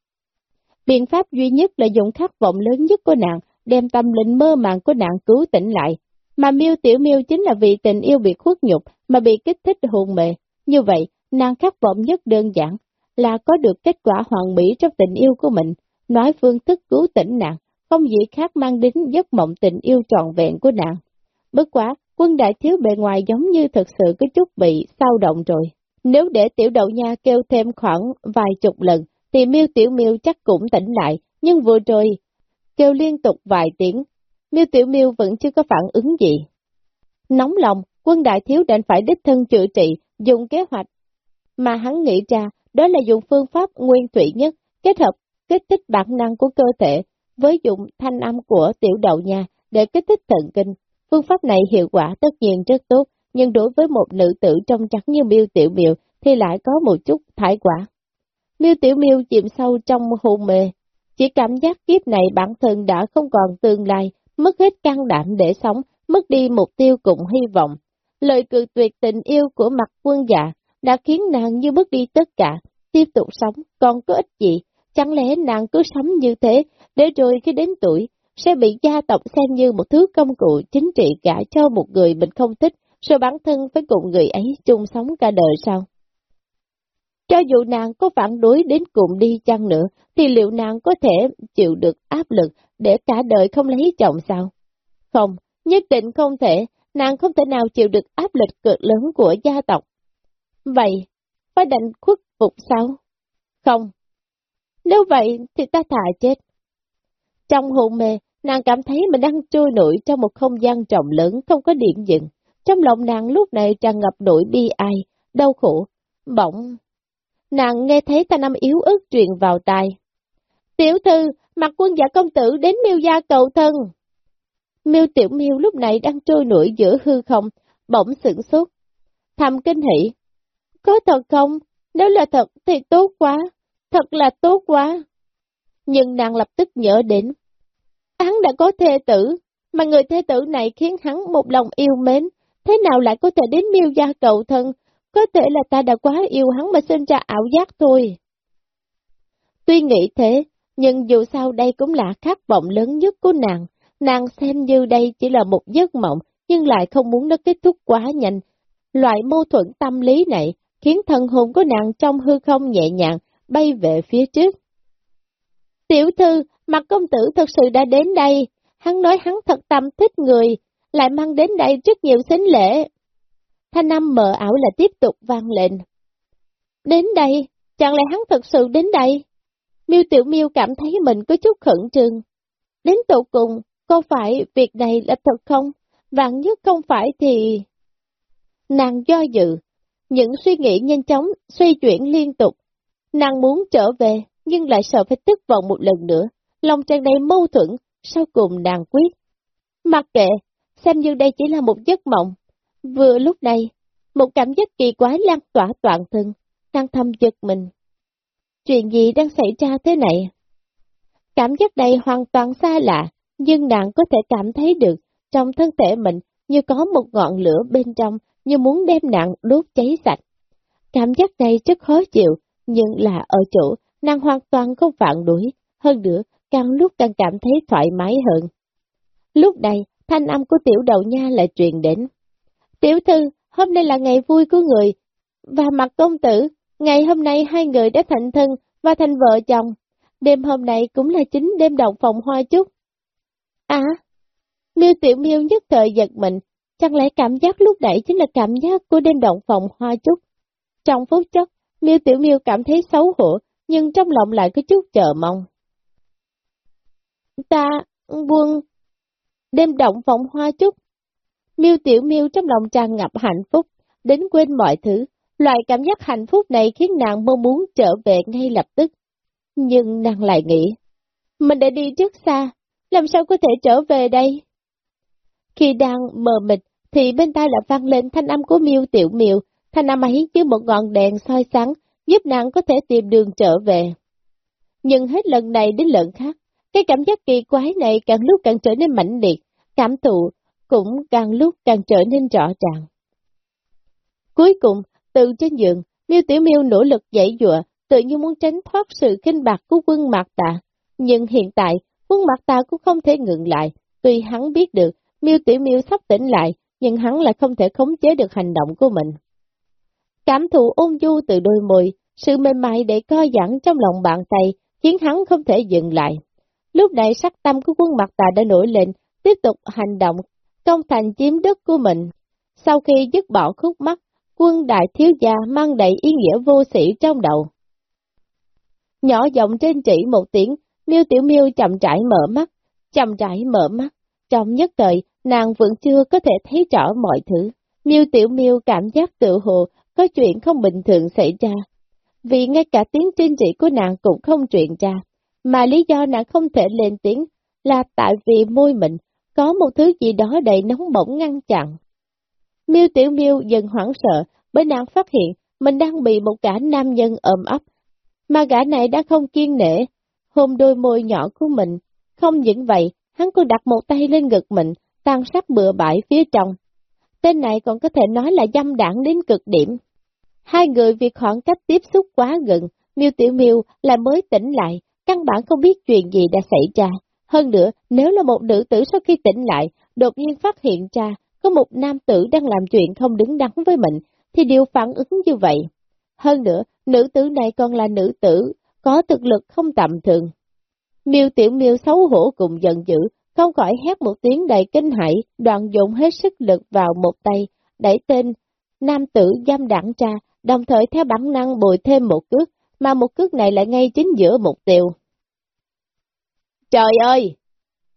Biện pháp duy nhất là dùng khát vọng lớn nhất của nàng, đem tâm linh mơ màng của nàng cứu tỉnh lại. Mà miêu tiểu miêu chính là vì tình yêu bị khuất nhục mà bị kích thích hồn mệ. Như vậy, nàng khát vọng nhất đơn giản là có được kết quả hoàn mỹ trong tình yêu của mình, nói phương thức cứu tỉnh nàng, không gì khác mang đến giấc mộng tình yêu trọn vẹn của nàng. Bất quá, quân đại thiếu bề ngoài giống như thực sự có chút bị sao động rồi. Nếu để tiểu đậu nha kêu thêm khoảng vài chục lần, thì miêu tiểu miêu chắc cũng tỉnh lại, nhưng vừa rồi, kêu liên tục vài tiếng, miêu tiểu miêu vẫn chưa có phản ứng gì. Nóng lòng, quân đại thiếu đành phải đích thân chữa trị, dùng kế hoạch mà hắn nghĩ ra, đó là dùng phương pháp nguyên thủy nhất, kết hợp kích thích bản năng của cơ thể với dụng thanh âm của tiểu đậu nha để kích thích thần kinh. Phương pháp này hiệu quả tất nhiên rất tốt, nhưng đối với một nữ tử trong trắng như miêu tiểu miêu thì lại có một chút thải quả. Miêu tiểu miêu chìm sâu trong hôn mê, chỉ cảm giác kiếp này bản thân đã không còn tương lai, mất hết can đảm để sống, mất đi mục tiêu cùng hy vọng. Lời cự tuyệt tình yêu của mặt quân dạ đã khiến nàng như mất đi tất cả, tiếp tục sống, còn có ích gì, chẳng lẽ nàng cứ sống như thế, để rồi khi đến tuổi, sẽ bị gia tộc xem như một thứ công cụ chính trị cả cho một người mình không thích, rồi bản thân phải cùng người ấy chung sống cả đời sao? Cho dù nàng có phản đối đến cùng đi chăng nữa, thì liệu nàng có thể chịu được áp lực để cả đời không lấy chồng sao? Không, nhất định không thể, nàng không thể nào chịu được áp lực cực lớn của gia tộc. Vậy, phải đành khuất phục sao? Không. Nếu vậy thì ta thà chết. Trong hôn mê, nàng cảm thấy mình đang trôi nổi trong một không gian rộng lớn không có điện dừng. Trong lòng nàng lúc này tràn ngập nỗi bi ai, đau khổ, bỗng. Nàng nghe thấy ta năm yếu ớt truyền vào tai. Tiểu thư, mặt quân giả công tử đến miêu gia cầu thân. Miêu tiểu miêu lúc này đang trôi nổi giữa hư không, bỗng sửng sốt. Thầm kinh hỉ. Có thật không? Nếu là thật thì tốt quá, thật là tốt quá. Nhưng nàng lập tức nhớ đến. Hắn đã có thê tử, mà người thê tử này khiến hắn một lòng yêu mến, thế nào lại có thể đến miêu gia cầu thân, có thể là ta đã quá yêu hắn mà sinh ra ảo giác thôi. Tuy nghĩ thế, nhưng dù sao đây cũng là khát vọng lớn nhất của nàng, nàng xem như đây chỉ là một giấc mộng, nhưng lại không muốn nó kết thúc quá nhanh. Loại mâu thuẫn tâm lý này khiến thân hồn của nàng trong hư không nhẹ nhàng bay về phía trước. Tiểu thư, mặt công tử thật sự đã đến đây, hắn nói hắn thật tâm thích người, lại mang đến đây rất nhiều xính lễ. Thanh âm mờ ảo là tiếp tục vang lên. Đến đây, chẳng lẽ hắn thật sự đến đây? Miêu Tiểu Miêu cảm thấy mình có chút khẩn trương. Đến tụ cùng, có phải việc này là thật không? Vạn nhất không phải thì... Nàng do dự, những suy nghĩ nhanh chóng, xoay chuyển liên tục. Nàng muốn trở về, nhưng lại sợ phải tức vọng một lần nữa. Lòng tràn đầy mâu thuẫn, sau cùng nàng quyết. Mặc kệ, xem như đây chỉ là một giấc mộng. Vừa lúc này, một cảm giác kỳ quái lan tỏa toàn thân, đang thâm giật mình. Chuyện gì đang xảy ra thế này? Cảm giác này hoàn toàn xa lạ, nhưng nàng có thể cảm thấy được trong thân thể mình như có một ngọn lửa bên trong như muốn đem nàng đốt cháy sạch. Cảm giác này rất khó chịu, nhưng là ở chỗ nàng hoàn toàn không phản đối, hơn nữa càng lúc càng cảm thấy thoải mái hơn. Lúc này, thanh âm của tiểu đầu nha lại truyền đến. Tiểu thư, hôm nay là ngày vui của người, và mặt công tử, ngày hôm nay hai người đã thành thân và thành vợ chồng. Đêm hôm nay cũng là chính đêm động phòng hoa chúc. À, miêu tiểu miêu nhất thời giật mình, chẳng lẽ cảm giác lúc nãy chính là cảm giác của đêm động phòng hoa chúc. Trong phút chốc, miêu tiểu miêu cảm thấy xấu hổ, nhưng trong lòng lại có chút chờ mong. Ta, quân, đêm động phòng hoa chút. Miêu tiểu miêu trong lòng tràn ngập hạnh phúc, đến quên mọi thứ. Loại cảm giác hạnh phúc này khiến nàng mong muốn trở về ngay lập tức. Nhưng nàng lại nghĩ, mình đã đi rất xa, làm sao có thể trở về đây? Khi đang mờ mịt, thì bên tai lại vang lên thanh âm của miêu tiểu miêu, thanh âm ấy như một ngọn đèn soi sáng, giúp nàng có thể tìm đường trở về. Nhưng hết lần này đến lần khác, cái cảm giác kỳ quái này càng lúc càng trở nên mạnh liệt, cảm thụ cũng càng lúc càng trở nên rõ ràng. Cuối cùng, từ trên giường, Miêu Tiểu Miêu nỗ lực dãy dụa, tự như muốn tránh thoát sự kinh bạc của quân Mạc Tạ. Nhưng hiện tại, quân Mạc Tạ cũng không thể ngừng lại, tuy hắn biết được Miêu Tiểu Miêu sắp tỉnh lại, nhưng hắn lại không thể khống chế được hành động của mình. Cảm thụ ôn du từ đôi môi, sự mềm mại để co giãn trong lòng bàn tay, khiến hắn không thể dừng lại. Lúc này sắc tâm của quân mặt tà đã nổi lên, tiếp tục hành động, công thành chiếm đất của mình. Sau khi dứt bỏ khúc mắt, quân đại thiếu gia mang đầy ý nghĩa vô sĩ trong đầu. Nhỏ giọng trên chỉ một tiếng, miêu tiểu miêu chậm rãi mở mắt, chậm rãi mở mắt. Trong nhất thời, nàng vẫn chưa có thể thấy rõ mọi thứ. Miêu tiểu miêu cảm giác tự hồ có chuyện không bình thường xảy ra. Vì ngay cả tiếng trên trị của nàng cũng không truyền ra, mà lý do nàng không thể lên tiếng là tại vì môi mình có một thứ gì đó đầy nóng bỏng ngăn chặn. Miêu Tiểu Miêu dần hoảng sợ bởi nàng phát hiện mình đang bị một cả nam nhân ôm ấp, mà gã này đã không kiên nể, hôn đôi môi nhỏ của mình. Không những vậy, hắn còn đặt một tay lên ngực mình, tan sát bừa bãi phía trong. Tên này còn có thể nói là dâm đảng đến cực điểm. Hai người vì khoảng cách tiếp xúc quá gần, Miêu Tiểu Miêu là mới tỉnh lại, căn bản không biết chuyện gì đã xảy ra. Hơn nữa, nếu là một nữ tử sau khi tỉnh lại, đột nhiên phát hiện ra có một nam tử đang làm chuyện không đứng đắn với mình, thì điều phản ứng như vậy. Hơn nữa, nữ tử này còn là nữ tử, có thực lực không tầm thường. Miêu tiểu miêu xấu hổ cùng giận dữ, không khỏi hét một tiếng đầy kinh hãi, đoạn dụng hết sức lực vào một tay, đẩy tên nam tử giam đẳng ra, đồng thời theo bản năng bồi thêm một cước, mà một cước này lại ngay chính giữa mục tiêu. Trời ơi,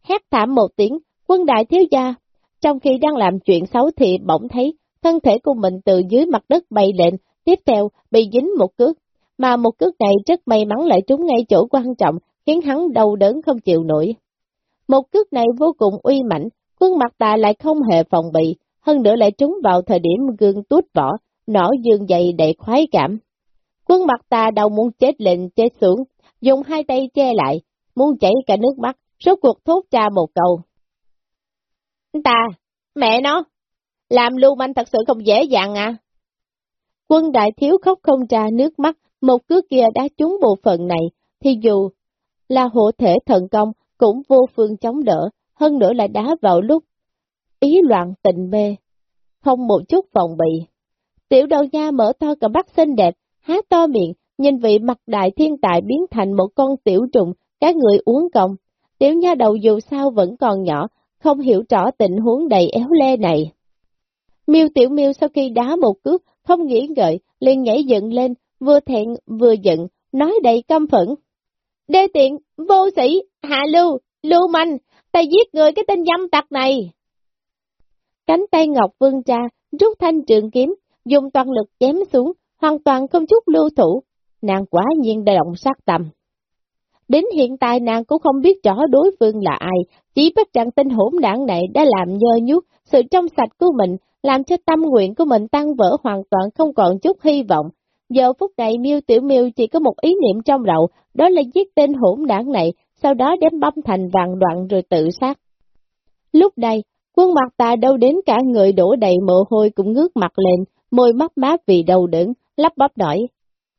hét thảm một tiếng, quân đại thiếu gia. Trong khi đang làm chuyện xấu thì bỗng thấy thân thể của mình từ dưới mặt đất bay lên, tiếp theo bị dính một cước, mà một cước này rất may mắn lại trúng ngay chỗ quan trọng, khiến hắn đau đớn không chịu nổi. Một cước này vô cùng uy mãnh, quân mặt tà lại không hề phòng bị, hơn nữa lại trúng vào thời điểm gương tút vỏ, nỏ dương dày đầy khoái cảm. Quân mặt tà đầu muốn chết lên chết xuống, dùng hai tay che lại, muốn chảy cả nước mắt, rốt cuộc thốt ra một câu. Ta, mẹ nó, làm lưu manh thật sự không dễ dàng à. Quân đại thiếu khóc không ra nước mắt, một cước kia đã trúng bộ phận này, thì dù là hộ thể thần công cũng vô phương chống đỡ, hơn nữa lại đá vào lúc ý loạn tình mê, không một chút phòng bị. Tiểu đầu nha mở to cả mắt xinh đẹp, há to miệng, nhìn vị mặt đại thiên tài biến thành một con tiểu trùng, các người uống còng. Tiểu nha đầu dù sao vẫn còn nhỏ, không hiểu rõ tình huống đầy éo le này. Miêu tiểu miêu sau khi đá một cước, không nghĩ ngợi, liền nhảy dựng lên, vừa thẹn vừa giận, nói đầy căm phẫn. Đê tiện, vô sĩ, hạ lưu, lưu manh, ta giết người cái tên dâm tặc này. Cánh tay Ngọc Vương cha rút thanh trường kiếm, dùng toàn lực chém xuống, hoàn toàn không chút lưu thủ, nàng quả nhiên đã động sát tâm. Đến hiện tại nàng cũng không biết rõ đối phương là ai, chỉ biết rằng tên hỗn đảng này đã làm nhơ nhút sự trong sạch của mình, làm cho tâm nguyện của mình tan vỡ hoàn toàn không còn chút hy vọng. Giờ phút này miêu Tiểu miêu chỉ có một ý niệm trong đầu, đó là giết tên hỗn đảng này, sau đó đem băm thành vàng đoạn rồi tự sát. Lúc đây, quân mặt tà đâu đến cả người đổ đầy mồ hôi cũng ngước mặt lên, môi mắt mát vì đầu đớn, lắp bắp đổi.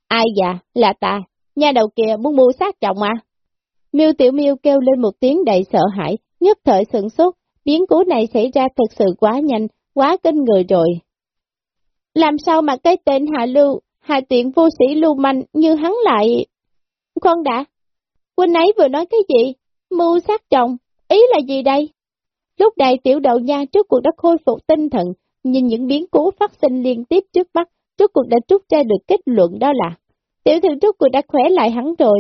Ai già, là ta, nhà đầu kia muốn mua sát chồng à? Miêu Tiểu Miêu kêu lên một tiếng đầy sợ hãi, nhất thời sửng sốt, biến cố này xảy ra thật sự quá nhanh, quá kinh người rồi. Làm sao mà cái tên Hạ Lưu, Hạ Tiện vô sĩ lưu manh như hắn lại... Con đã, huynh ấy vừa nói cái gì? Mưu sát chồng, ý là gì đây? Lúc này tiểu đầu nha trước cuộc đã khôi phục tinh thần, nhìn những biến cố phát sinh liên tiếp trước mắt, trước cuộc đã rút ra được kết luận đó là tiểu thư trước cuộc đã khỏe lại hắn rồi.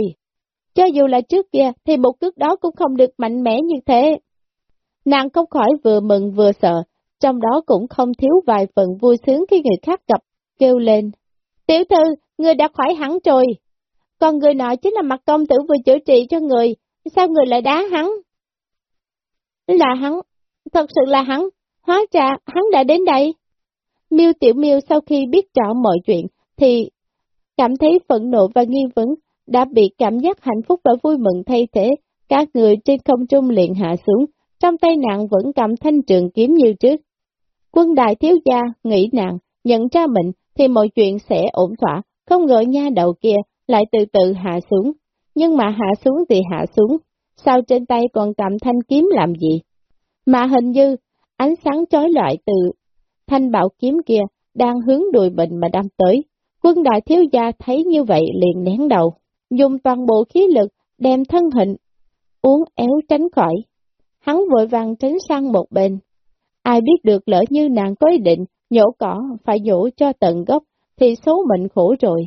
Cho dù là trước kia thì một cước đó cũng không được mạnh mẽ như thế. Nàng không khỏi vừa mừng vừa sợ, trong đó cũng không thiếu vài phần vui sướng khi người khác gặp, kêu lên. Tiểu thư, người đã khỏi hẳn rồi. Còn người nọ chính là mặt công tử vừa chữa trị cho người, sao người lại đá hắn? Là hắn, thật sự là hắn, hóa ra hắn đã đến đây. Miêu Tiểu Miêu sau khi biết rõ mọi chuyện, thì cảm thấy phẫn nộ và nghi vấn, đã bị cảm giác hạnh phúc và vui mừng thay thế, các người trên không trung liền hạ xuống, trong tay nàng vẫn cầm thanh trường kiếm như trước. Quân đại thiếu gia nghĩ nàng, nhận ra mình thì mọi chuyện sẽ ổn thỏa, không ngờ nha đầu kia lại từ từ hạ xuống, nhưng mà hạ xuống thì hạ xuống, sao trên tay còn cầm thanh kiếm làm gì? Mà hình như ánh sáng chói loại từ thanh bảo kiếm kia đang hướng đùi mình mà đâm tới. Quân đại thiếu gia thấy như vậy liền nén đầu, dùng toàn bộ khí lực đem thân hình, uống éo tránh khỏi. Hắn vội vàng tránh sang một bên. Ai biết được lỡ như nàng có ý định nhổ cỏ phải nhổ cho tận gốc thì số mệnh khổ rồi.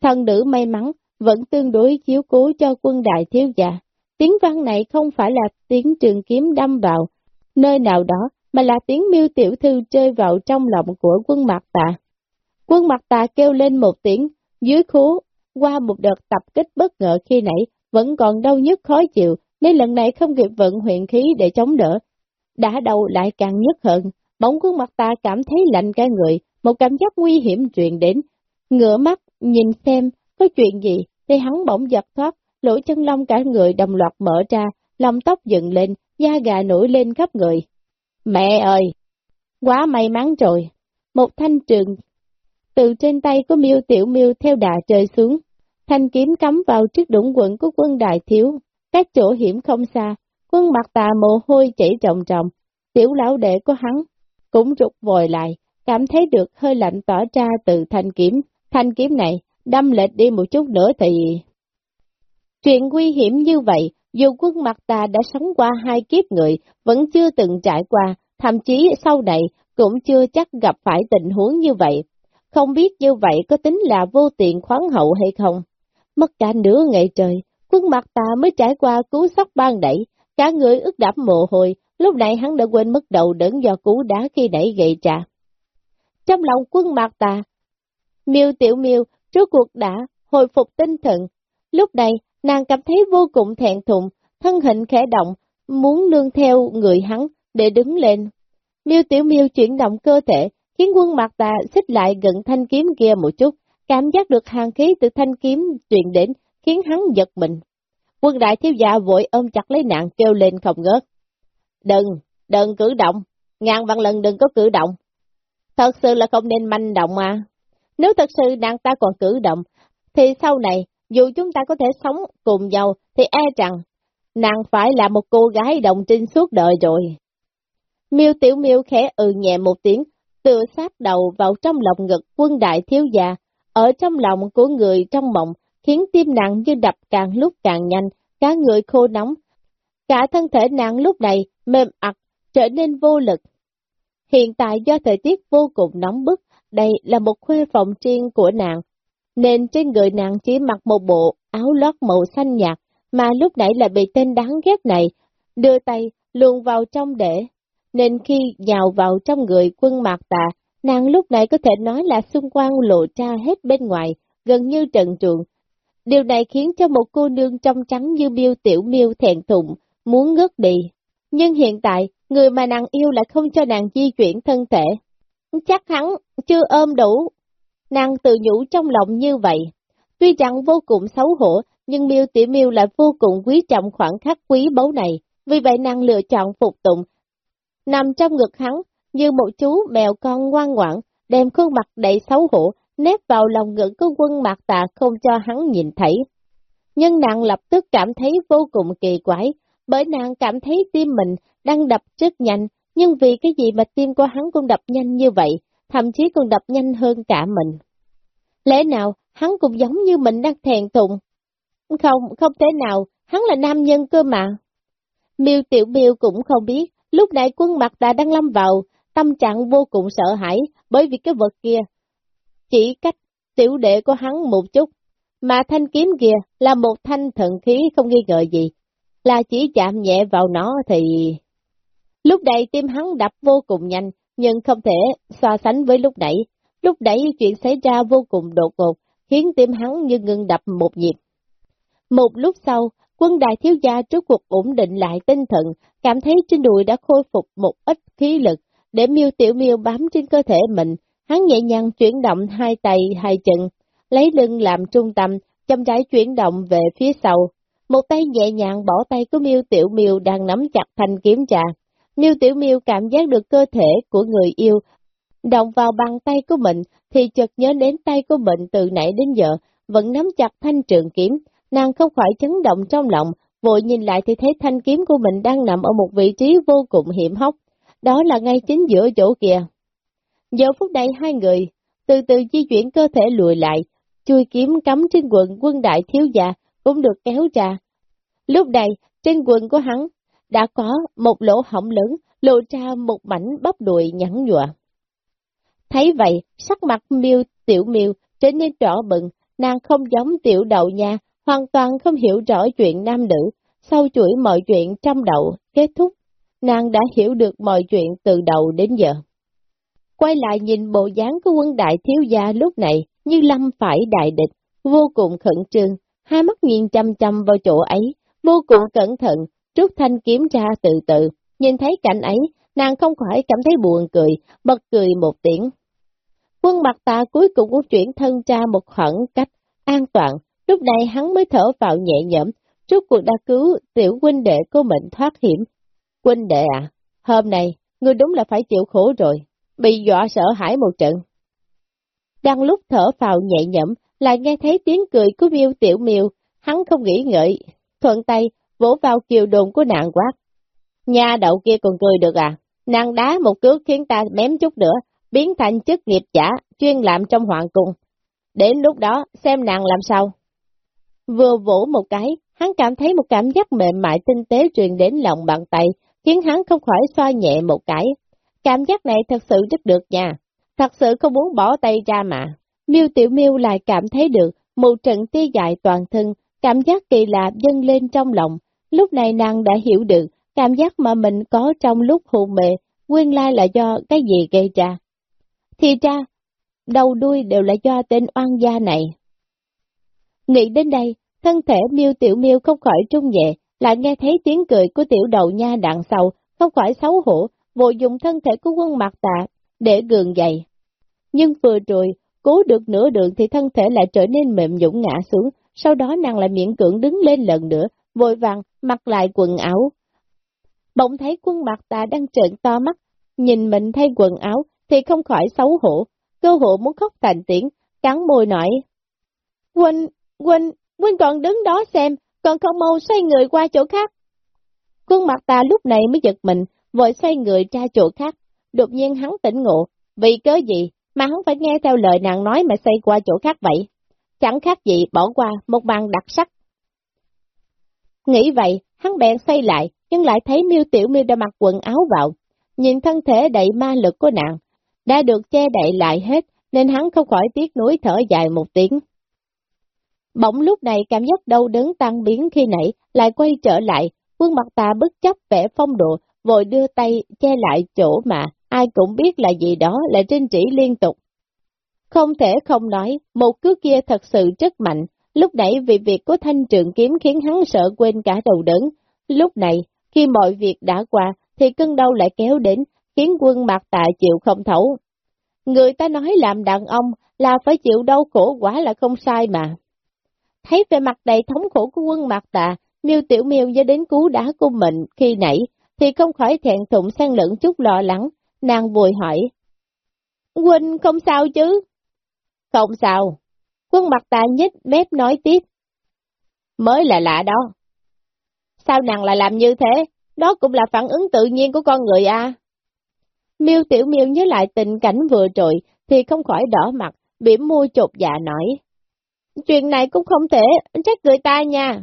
Thần nữ may mắn vẫn tương đối chiếu cố cho quân đại thiếu gia. Tiếng văn này không phải là tiếng trường kiếm đâm vào nơi nào đó, mà là tiếng miêu tiểu thư chơi vào trong lòng của quân mặt tà. Quân mặt tà kêu lên một tiếng, dưới khố, qua một đợt tập kích bất ngờ khi nãy, vẫn còn đau nhức khó chịu, nên lần này không kịp vận huyện khí để chống đỡ. Đã đầu lại càng nhức hơn, bóng khuôn mặt ta cảm thấy lạnh cả người, một cảm giác nguy hiểm truyền đến. Ngửa mắt, nhìn xem, có chuyện gì, thì hắn bỗng giật thoát, lỗ chân lông cả người đồng loạt mở ra, lông tóc dựng lên, da gà nổi lên khắp người. Mẹ ơi! Quá may mắn rồi! Một thanh trường từ trên tay của miêu tiểu miêu theo đà trời xuống, thanh kiếm cắm vào trước đũng quận của quân đại thiếu, các chỗ hiểm không xa, quân mặt tà mồ hôi chảy trọng trọng, tiểu lão đệ của hắn cũng rụt vội lại, cảm thấy được hơi lạnh tỏa ra từ thanh kiếm, thanh kiếm này đâm lệch đi một chút nữa thì... Chuyện nguy hiểm như vậy, dù quân mặt ta đã sống qua hai kiếp người, vẫn chưa từng trải qua, thậm chí sau này cũng chưa chắc gặp phải tình huống như vậy. Không biết như vậy có tính là vô tiện khoáng hậu hay không? Mất cả nửa ngày trời, quân mặt ta mới trải qua cứu sốc ban đẩy, cả người ướt đẫm mồ hôi, lúc này hắn đã quên mất đầu đớn do cú đá khi đẩy gậy trà. Trong lòng quân mạc tà, miêu tiểu miêu trước cuộc đã hồi phục tinh thần. Lúc này, nàng cảm thấy vô cùng thẹn thùng, thân hình khẽ động, muốn nương theo người hắn để đứng lên. Miêu tiểu miêu chuyển động cơ thể, khiến quân mạc tà xích lại gần thanh kiếm kia một chút, cảm giác được hàng khí từ thanh kiếm truyền đến, khiến hắn giật mình. Quân đại thiếu gia vội ôm chặt lấy nạn kêu lên không ngớt. Đừng, đừng cử động, ngàn vạn lần đừng có cử động. Thật sự là không nên manh động mà. Nếu thật sự nàng ta còn cử động, thì sau này, dù chúng ta có thể sống cùng nhau, thì e rằng, nàng phải là một cô gái đồng trinh suốt đời rồi. Miêu tiểu miêu khẽ ừ nhẹ một tiếng, tựa sát đầu vào trong lòng ngực quân đại thiếu gia, ở trong lòng của người trong mộng, khiến tim nàng như đập càng lúc càng nhanh, cả người khô nóng. Cả thân thể nàng lúc này mềm ặt, trở nên vô lực. Hiện tại do thời tiết vô cùng nóng bức, đây là một khuê phòng riêng của nàng, nên trên người nàng chỉ mặc một bộ áo lót màu xanh nhạt, mà lúc nãy là bị tên đáng ghét này, đưa tay luồn vào trong để, nên khi nhào vào trong người quân mạc tà, nàng lúc này có thể nói là xung quanh lộ ra hết bên ngoài, gần như trần truồng. Điều này khiến cho một cô nương trong trắng như miêu tiểu miêu thẹn thùng, muốn ngất đi. Nhưng hiện tại, người mà nàng yêu lại không cho nàng di chuyển thân thể. Chắc hắn chưa ôm đủ. Nàng tự nhủ trong lòng như vậy. Tuy rằng vô cùng xấu hổ, nhưng miêu tiểu miêu lại vô cùng quý trọng khoảng khắc quý báu này. Vì vậy nàng lựa chọn phục tụng. Nằm trong ngực hắn, như một chú mèo con ngoan ngoãn, đem khuôn mặt đầy xấu hổ, nép vào lòng ngực của quân mặt tà không cho hắn nhìn thấy. Nhưng nàng lập tức cảm thấy vô cùng kỳ quái, bởi nàng cảm thấy tim mình đang đập rất nhanh, nhưng vì cái gì mà tim của hắn cũng đập nhanh như vậy, thậm chí còn đập nhanh hơn cả mình. Lẽ nào hắn cũng giống như mình đang thèn thùng? Không, không thể nào, hắn là nam nhân cơ mà. Miêu Tiểu Miêu cũng không biết, lúc này quân mặt đã đang lâm vào, tâm trạng vô cùng sợ hãi, bởi vì cái vật kia chỉ cách tiểu đệ của hắn một chút, mà thanh kiếm kia là một thanh thần khí không nghi ngờ gì, là chỉ chạm nhẹ vào nó thì... Lúc này tim hắn đập vô cùng nhanh, nhưng không thể so sánh với lúc nãy. Lúc nãy chuyện xảy ra vô cùng đột ngột, khiến tim hắn như ngừng đập một nhịp. Một lúc sau, quân đại thiếu gia trước cuộc ổn định lại tinh thần, cảm thấy trên đùi đã khôi phục một ít khí lực, để miêu tiểu miêu bám trên cơ thể mình, hắn nhẹ nhàng chuyển động hai tay hai chân, lấy lưng làm trung tâm, chăm rãi chuyển động về phía sau. Một tay nhẹ nhàng bỏ tay của miêu tiểu miêu đang nắm chặt thanh kiếm trà. Miêu tiểu miêu cảm giác được cơ thể của người yêu động vào bàn tay của mình, thì chợt nhớ đến tay của mình từ nãy đến giờ, vẫn nắm chặt thanh trường kiếm, nàng không khỏi chấn động trong lòng, vội nhìn lại thì thấy thanh kiếm của mình đang nằm ở một vị trí vô cùng hiểm hóc, đó là ngay chính giữa chỗ kia. Giờ phút này hai người, từ từ di chuyển cơ thể lùi lại, chui kiếm cắm trên quần quân đại thiếu gia cũng được kéo ra. Lúc này, trên quần của hắn đã có một lỗ hổng lớn, lộ ra một mảnh bắp đùi nhẵn nhụa. Thấy vậy, sắc mặt miêu tiểu miêu trở nên rõ bừng, nàng không giống tiểu đậu nha, hoàn toàn không hiểu rõ chuyện nam nữ, sau chuỗi mọi chuyện trăm đậu, kết thúc, nàng đã hiểu được mọi chuyện từ đầu đến giờ. Quay lại nhìn bộ dáng của quân đại thiếu gia lúc này, như lâm phải đại địch, vô cùng khẩn trương, hai mắt nhìn chăm chăm vào chỗ ấy, vô cùng cẩn thận, rút thanh kiếm ra từ từ, nhìn thấy cảnh ấy, nàng không khỏi cảm thấy buồn cười, bật cười một tiếng. Quân mặt ta cuối cùng cũng chuyển thân ra một khoảng cách an toàn, lúc này hắn mới thở vào nhẹ nhõm, trước cuộc đã cứu tiểu huynh đệ của mình thoát hiểm. Huynh đệ à, hôm nay, ngươi đúng là phải chịu khổ rồi, bị dọa sợ hãi một trận. Đang lúc thở vào nhẹ nhõm, lại nghe thấy tiếng cười của miêu tiểu miêu, hắn không nghĩ ngợi, thuận tay, vỗ vào kiều đồn của nàng quát. Nhà đậu kia còn cười được à? Nàng đá một cước khiến ta mém chút nữa, biến thành chức nghiệp giả, chuyên làm trong hoàng cung. Đến lúc đó, xem nàng làm sao. Vừa vỗ một cái, hắn cảm thấy một cảm giác mềm mại tinh tế truyền đến lòng bàn tay, khiến hắn không khỏi xoa nhẹ một cái. Cảm giác này thật sự rất được nha, thật sự không muốn bỏ tay ra mà. Miêu Tiểu Miêu lại cảm thấy được một trận tia dại toàn thân, cảm giác kỳ lạ dâng lên trong lòng, lúc này nàng đã hiểu được cảm giác mà mình có trong lúc hôn mê, nguyên lai là do cái gì gây ra. Thì ra, đầu đuôi đều là do tên oan gia này. Nghĩ đến đây, thân thể miêu tiểu miêu không khỏi trung nhẹ, lại nghe thấy tiếng cười của tiểu đầu nha đằng sau, không khỏi xấu hổ, vội dùng thân thể của quân mặt tạ để gường dậy. Nhưng vừa rồi, cố được nửa đường thì thân thể lại trở nên mềm dũng ngã xuống, sau đó nàng lại miễn cưỡng đứng lên lần nữa, vội vàng mặc lại quần áo. Bỗng thấy quân mặt ta đang trợn to mắt, nhìn mình thay quần áo thì không khỏi xấu hổ, cơ hộ muốn khóc thành tiếng, cắn môi nói. Quỳnh, Quỳnh, Quỳnh còn đứng đó xem, còn không mau xoay người qua chỗ khác. Quân mặt ta lúc này mới giật mình, vội xoay người ra chỗ khác, đột nhiên hắn tỉnh ngộ, vì cớ gì mà hắn phải nghe theo lời nàng nói mà xây qua chỗ khác vậy? Chẳng khác gì bỏ qua một bàn đặc sắc. Nghĩ vậy, hắn bèn xây lại, nhưng lại thấy miêu tiểu miêu đã mặc quần áo vào, nhìn thân thể đầy ma lực của nàng, đã được che đậy lại hết, nên hắn không khỏi tiếc nuối thở dài một tiếng. Bỗng lúc này cảm giác đau đớn tăng biến khi nãy lại quay trở lại, quân mặt ta bất chấp vẻ phong độ, vội đưa tay che lại chỗ mà ai cũng biết là gì đó lại trinh chỉ liên tục. Không thể không nói, một cước kia thật sự rất mạnh, lúc nãy vì việc của thanh trường kiếm khiến hắn sợ quên cả đầu đớn. Lúc này, khi mọi việc đã qua, thì cơn đau lại kéo đến, khiến quân mặt tạ chịu không thấu. Người ta nói làm đàn ông là phải chịu đau khổ quá là không sai mà. Thấy về mặt đầy thống khổ của quân mặt tạ, miêu tiểu miêu do đến cú đá của mình khi nãy, thì không khỏi thẹn thụng sang lẫn chút lo lắng, nàng vội hỏi. Huynh không sao chứ? Không sao. Quân mặt ta nhích mép nói tiếp. Mới là lạ đó. Sao nàng lại làm như thế? Đó cũng là phản ứng tự nhiên của con người à. Miêu Tiểu Miêu nhớ lại tình cảnh vừa rồi thì không khỏi đỏ mặt, biểm môi chột dạ nói. Chuyện này cũng không thể trách người ta nha.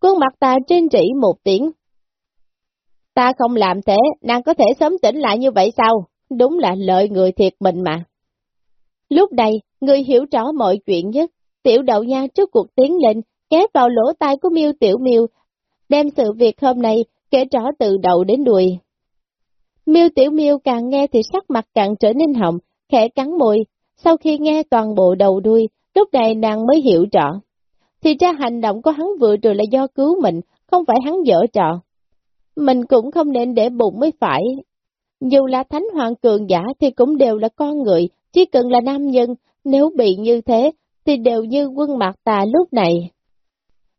Quân mặt ta trên chỉ một tiếng. Ta không làm thế, nàng có thể sớm tỉnh lại như vậy sao? Đúng là lợi người thiệt mình mà. Lúc này, người hiểu rõ mọi chuyện nhất, tiểu đậu nha trước cuộc tiến lên, ghé vào lỗ tai của miêu tiểu miêu, đem sự việc hôm nay kể rõ từ đầu đến đuôi. Miêu Tiểu Miêu càng nghe thì sắc mặt càng trở nên hồng, khẽ cắn môi. Sau khi nghe toàn bộ đầu đuôi, lúc này nàng mới hiểu rõ. Thì ra hành động của hắn vừa rồi là do cứu mình, không phải hắn dở trò. Mình cũng không nên để bụng mới phải. Dù là thánh hoàng cường giả thì cũng đều là con người, chỉ cần là nam nhân, nếu bị như thế thì đều như quân mặt tà lúc này.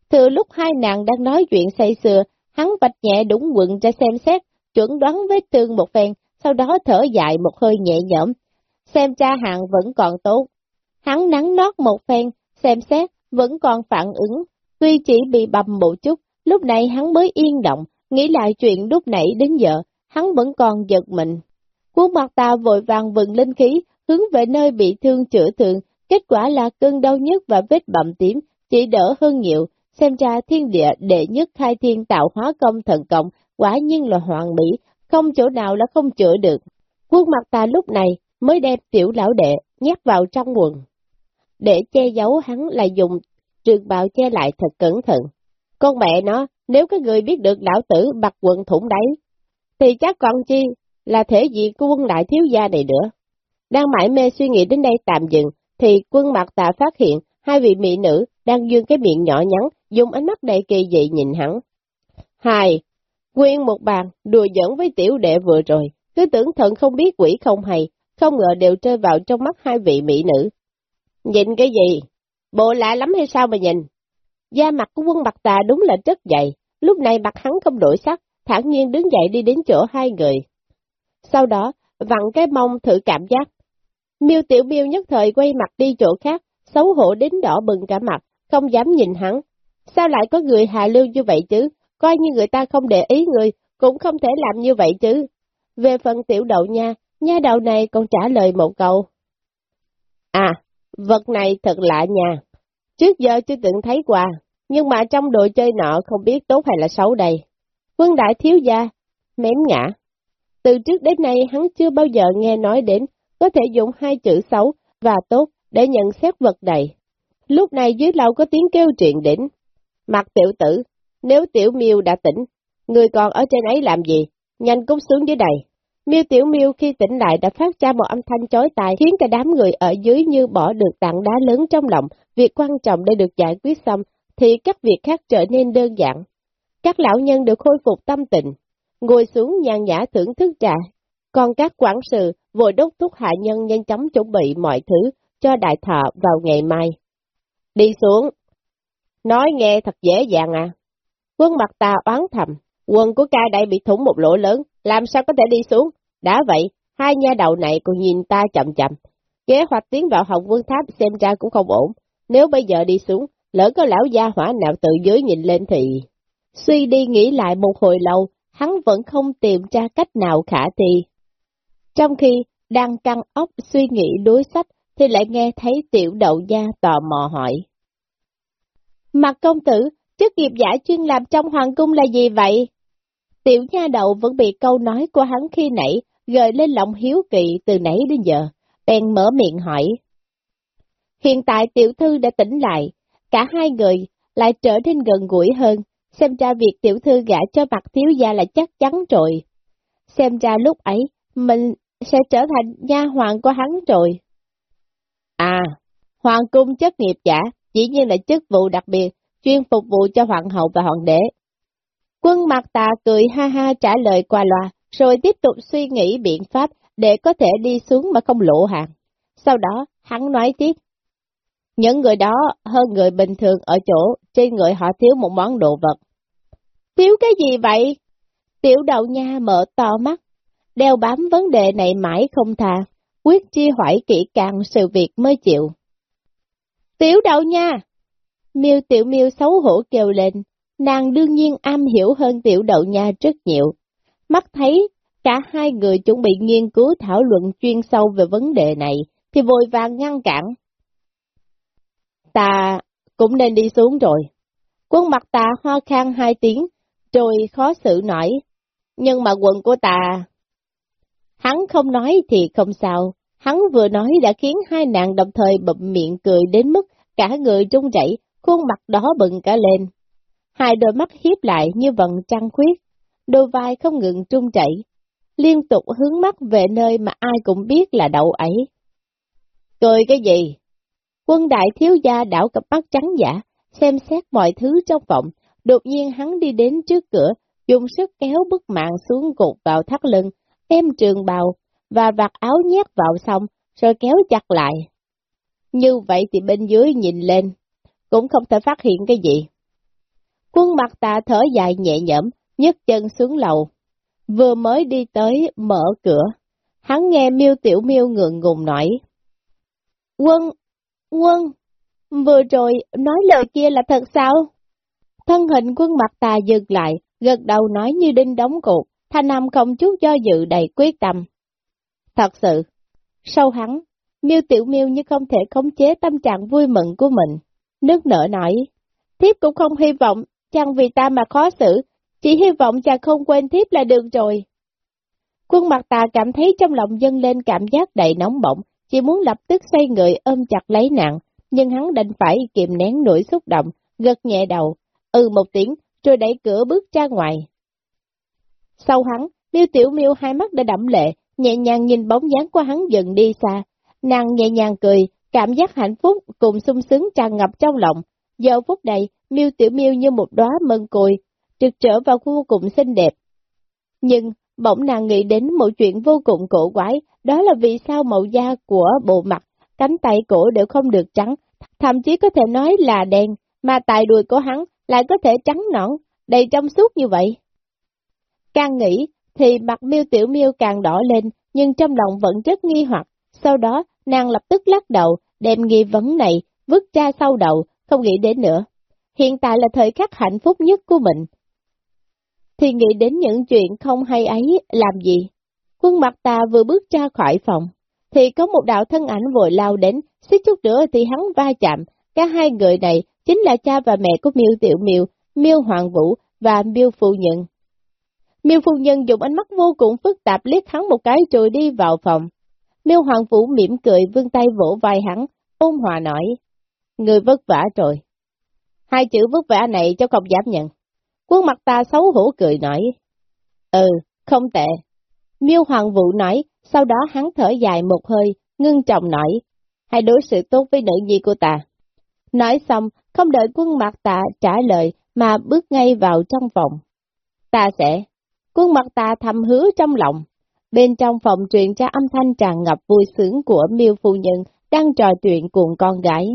Từ lúc hai nàng đang nói chuyện say sưa, hắn vạch nhẹ đúng quận ra xem xét, chuẩn đoán vết thương một phen, sau đó thở dài một hơi nhẹ nhõm. Xem cha hạng vẫn còn tốt. Hắn nắng nót một phen, xem xét, vẫn còn phản ứng. Tuy chỉ bị bầm một chút, lúc này hắn mới yên động, nghĩ lại chuyện lúc nãy đến giờ, hắn vẫn còn giật mình. Cuốn mặt ta vội vàng vừng linh khí, hướng về nơi bị thương chữa thương, kết quả là cơn đau nhức và vết bầm tím, chỉ đỡ hơn nhiều, xem ra thiên địa đệ nhất khai thiên tạo hóa công thần cộng quả nhiên là hoàng mỹ, không chỗ nào là không chữa được. khuôn mặt ta lúc này mới đem tiểu lão đệ nhét vào trong quần. Để che giấu hắn là dùng trường bào che lại thật cẩn thận. Con mẹ nó, nếu cái người biết được đạo tử bạc quần thủng đấy, thì chắc còn chi là thể diện của quân đại thiếu gia này nữa. Đang mãi mê suy nghĩ đến đây tạm dừng, thì quân mặt tà phát hiện hai vị mỹ nữ đang dương cái miệng nhỏ nhắn, dùng ánh mắt đầy kỳ dị nhìn hắn. Hai, Nguyên một bàn, đùa giỡn với tiểu đệ vừa rồi, cứ tưởng thận không biết quỷ không hay, không ngờ đều rơi vào trong mắt hai vị mỹ nữ. Nhìn cái gì? Bộ lạ lắm hay sao mà nhìn? Da mặt của quân bạc tà đúng là rất dày, lúc này mặt hắn không đổi sắc, thản nhiên đứng dậy đi đến chỗ hai người. Sau đó, vặn cái mông thử cảm giác. Miêu tiểu miêu nhất thời quay mặt đi chỗ khác, xấu hổ đến đỏ bừng cả mặt, không dám nhìn hắn. Sao lại có người hà lưu như vậy chứ? coi như người ta không để ý người, cũng không thể làm như vậy chứ. Về phần tiểu đậu nha, nha đầu này còn trả lời một câu. À, vật này thật lạ nha. Trước giờ chưa từng thấy qua, nhưng mà trong đội chơi nọ không biết tốt hay là xấu đây. Quân đại thiếu gia, mém ngã. Từ trước đến nay hắn chưa bao giờ nghe nói đến có thể dùng hai chữ xấu và tốt để nhận xét vật này. Lúc này dưới lầu có tiếng kêu chuyện đỉnh. Mặt tiểu tử, nếu tiểu miêu đã tỉnh, người còn ở trên ấy làm gì? Nhanh cút xuống dưới đây. Miêu Tiểu Miêu khi tỉnh lại đã phát ra một âm thanh chói tai khiến cả đám người ở dưới như bỏ được tảng đá lớn trong lòng. Việc quan trọng để được giải quyết xong thì các việc khác trở nên đơn giản. Các lão nhân được khôi phục tâm tình, ngồi xuống nhàn nhã thưởng thức trà. Còn các quản sự vội đốt thuốc hạ nhân nhanh chóng chuẩn bị mọi thứ cho đại thọ vào ngày mai. Đi xuống. Nói nghe thật dễ dàng à. Quân mặt ta oán thầm, quần của ca đại bị thủng một lỗ lớn, làm sao có thể đi xuống? Đã vậy, hai nha đầu này còn nhìn ta chậm chậm. Kế hoạch tiến vào Hồng Vương Tháp xem ra cũng không ổn. Nếu bây giờ đi xuống, lỡ có lão gia hỏa nào từ dưới nhìn lên thì... Suy đi nghĩ lại một hồi lâu, hắn vẫn không tìm ra cách nào khả thi. Trong khi đang căng óc suy nghĩ đối sách, thì lại nghe thấy tiểu đậu gia tò mò hỏi. Mặt công tử, chức nghiệp giả chuyên làm trong hoàng cung là gì vậy? Tiểu nha đầu vẫn bị câu nói của hắn khi nãy gợi lên lòng hiếu kỳ từ nãy đến giờ, bèn mở miệng hỏi. Hiện tại tiểu thư đã tỉnh lại, cả hai người lại trở nên gần gũi hơn, xem ra việc tiểu thư gả cho mặt thiếu gia là chắc chắn rồi. Xem ra lúc ấy, mình sẽ trở thành nha hoàng của hắn rồi. À, hoàng cung chất nghiệp giả, chỉ nhiên là chức vụ đặc biệt, chuyên phục vụ cho hoàng hậu và hoàng đế. Quân mặt tà cười ha ha trả lời qua loa, rồi tiếp tục suy nghĩ biện pháp để có thể đi xuống mà không lộ hàng. Sau đó, hắn nói tiếp. Những người đó hơn người bình thường ở chỗ trên người họ thiếu một món đồ vật. Thiếu cái gì vậy? Tiểu đầu nha mở to mắt, đeo bám vấn đề này mãi không thà, quyết chia hỏi kỹ càng sự việc mới chịu. Tiểu đầu nha! Miêu tiểu miêu xấu hổ kêu lên, nàng đương nhiên am hiểu hơn tiểu đậu nha rất nhiều. Mắt thấy cả hai người chuẩn bị nghiên cứu thảo luận chuyên sâu về vấn đề này, thì vội vàng ngăn cản. Ta cũng nên đi xuống rồi. Quân mặt ta ho khan hai tiếng, rồi khó xử nổi. Nhưng mà quần của ta... Hắn không nói thì không sao, hắn vừa nói đã khiến hai nàng đồng thời bậm miệng cười đến mức cả người trung rẩy, khuôn mặt đó bừng cả lên. Hai đôi mắt hiếp lại như vần trăng khuyết, đôi vai không ngừng trung chảy, liên tục hướng mắt về nơi mà ai cũng biết là đậu ấy. Cười cái gì? Quân đại thiếu gia đảo cặp mắt trắng giả, xem xét mọi thứ trong phòng, đột nhiên hắn đi đến trước cửa, dùng sức kéo bức mạng xuống gục vào thắt lưng, đem trường bào và vạt áo nhét vào xong, rồi kéo chặt lại. Như vậy thì bên dưới nhìn lên, cũng không thể phát hiện cái gì. Quân mặt tà thở dài nhẹ nhõm, nhấc chân xuống lầu. Vừa mới đi tới, mở cửa. Hắn nghe miêu tiểu miêu ngượng ngùng nói. Quân, quân, vừa rồi nói lời kia là thật sao? Thân hình quân mặt tà dừng lại, gật đầu nói như đinh đóng cột, thanh Nam không chút do dự đầy quyết tâm. Thật sự, sau hắn, miêu tiểu miêu như không thể khống chế tâm trạng vui mừng của mình. Nước nở nói, thiếp cũng không hy vọng chàng vì ta mà khó xử, chỉ hy vọng chàng không quên thiếp là được rồi. Quân mặt tà cảm thấy trong lòng dâng lên cảm giác đầy nóng bỏng, chỉ muốn lập tức xoay người ôm chặt lấy nàng, nhưng hắn đành phải kiềm nén nỗi xúc động, gật nhẹ đầu, ừ một tiếng, rồi đẩy cửa bước ra ngoài. Sau hắn, miêu tiểu miêu hai mắt đã đẫm lệ, nhẹ nhàng nhìn bóng dáng của hắn dần đi xa, nàng nhẹ nhàng cười, cảm giác hạnh phúc cùng sung sướng tràn ngập trong lòng. Giờ phút này, miêu tiểu miêu như một đóa mân côi, trực trở vào vô cùng xinh đẹp. Nhưng, bỗng nàng nghĩ đến một chuyện vô cùng cổ quái, đó là vì sao màu da của bộ mặt, cánh tay cổ đều không được trắng, thậm chí có thể nói là đen, mà tại đùi của hắn lại có thể trắng nõn, đầy trong suốt như vậy. Càng nghĩ, thì mặt miêu tiểu miêu càng đỏ lên, nhưng trong lòng vẫn rất nghi hoặc. Sau đó, nàng lập tức lắc đầu, đem nghi vấn này, vứt ra sau đầu, không nghĩ đến nữa. Hiện tại là thời khắc hạnh phúc nhất của mình. Thì nghĩ đến những chuyện không hay ấy làm gì? Quân mặt ta vừa bước ra khỏi phòng, thì có một đạo thân ảnh vội lao đến, suýt chút nữa thì hắn va chạm. Cả hai người này chính là cha và mẹ của Miêu Tiểu Miêu, Miêu Hoàng Vũ và Miêu Phu Nhân. Miêu Phu Nhân dùng ánh mắt vô cùng phức tạp liếc hắn một cái rồi đi vào phòng. Miêu Hoàng Vũ mỉm cười vươn tay vỗ vai hắn, ôn hòa nói, Người vất vả rồi. Hai chữ vất vả này cháu không dám nhận. Quân mặt ta xấu hổ cười nói. Ừ, không tệ. Miêu Hoàng Vũ nói, sau đó hắn thở dài một hơi, ngưng trọng nói. Hãy đối xử tốt với nữ nhi của ta. Nói xong, không đợi quân mặt ta trả lời, mà bước ngay vào trong phòng. Ta sẽ. Quân mặt ta thầm hứa trong lòng. Bên trong phòng truyền ra âm thanh tràn ngập vui sướng của miêu phu nhân đang trò chuyện cùng con gái.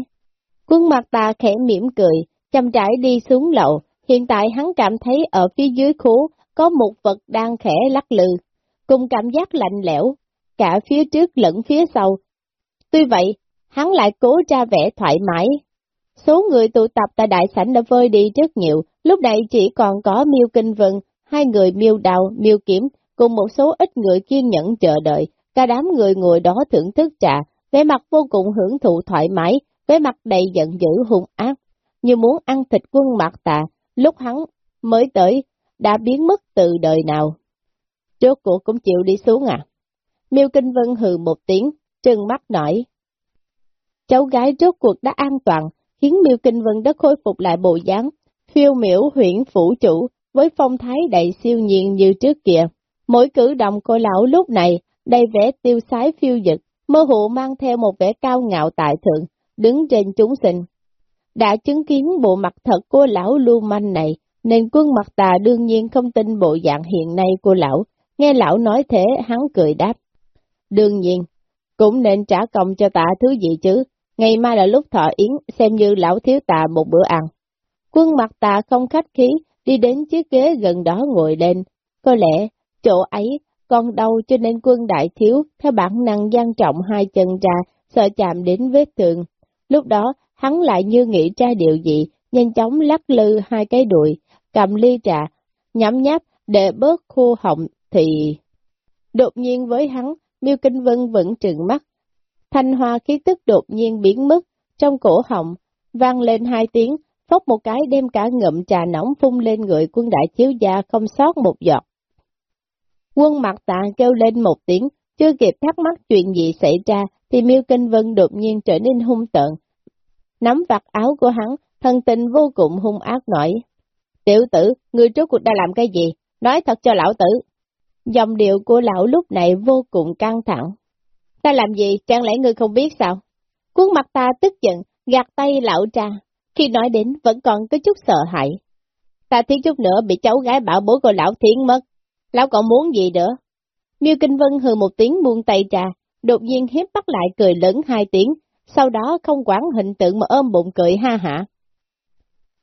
Quân mặt ta khẽ mỉm cười, chậm rãi đi xuống lầu, hiện tại hắn cảm thấy ở phía dưới khố có một vật đang khẽ lắc lư, cùng cảm giác lạnh lẽo, cả phía trước lẫn phía sau. Tuy vậy, hắn lại cố ra vẻ thoải mái. Số người tụ tập tại đại sảnh đã vơi đi rất nhiều, lúc này chỉ còn có miêu kinh vân, hai người miêu đào, miêu kiếm, cùng một số ít người kiên nhẫn chờ đợi, cả đám người ngồi đó thưởng thức trà, vẻ mặt vô cùng hưởng thụ thoải mái, vẻ mặt đầy giận dữ hung ác, như muốn ăn thịt quân mặt tạ lúc hắn mới tới, đã biến mất từ đời nào. Trước cổ cũng chịu đi xuống à? Miêu Kinh Vân hừ một tiếng, trừng mắt nổi. Cháu gái trước cuộc đã an toàn, khiến Miêu Kinh Vân đã khôi phục lại bộ dáng, phiêu miểu huyện phủ chủ, với phong thái đầy siêu nhiên như trước kia. Mỗi cử động của lão lúc này đầy vẻ tiêu sái phiêu dực, mơ hồ mang theo một vẻ cao ngạo tại thượng, đứng trên chúng sinh. Đã chứng kiến bộ mặt thật của lão lưu manh này, nên quân mặt tà đương nhiên không tin bộ dạng hiện nay của lão, nghe lão nói thế hắn cười đáp. Đương nhiên, cũng nên trả công cho tạ thứ gì chứ, ngày mai là lúc thọ yến, xem như lão thiếu tà một bữa ăn. Quân mặt tà không khách khí, đi đến chiếc ghế gần đó ngồi lên, có lẽ chỗ ấy còn đau cho nên quân đại thiếu theo bản năng gian trọng hai chân ra, sợ chạm đến vết thương. Lúc đó, hắn lại như nghĩ ra điều gì, nhanh chóng lắc lư hai cái đùi, cầm ly trà, nhắm nháp để bớt khô họng thì... Đột nhiên với hắn, Miêu Kinh Vân vẫn trừng mắt. Thanh hoa khí tức đột nhiên biến mất, trong cổ họng, vang lên hai tiếng, phốc một cái đem cả ngậm trà nóng phun lên người quân đại chiếu gia không sót một giọt. Quân mặt tạ kêu lên một tiếng, chưa kịp thắc mắc chuyện gì xảy ra, thì Miêu Kinh Vân đột nhiên trở nên hung tợn. Nắm vặt áo của hắn, thân tình vô cùng hung ác nổi. Tiểu tử, người trước cuộc đã làm cái gì? Nói thật cho lão tử. Dòng điệu của lão lúc này vô cùng căng thẳng. Ta làm gì, chẳng lẽ ngươi không biết sao? Cuốn mặt ta tức giận, gạt tay lão ra. Khi nói đến, vẫn còn có chút sợ hãi. Ta thiếu chút nữa bị cháu gái bảo bố của lão thiến mất. Lão còn muốn gì nữa? Miêu Kinh Vân hừ một tiếng buông tay trà, đột nhiên hiếp bắt lại cười lớn hai tiếng, sau đó không quản hình tượng mà ôm bụng cười ha hả.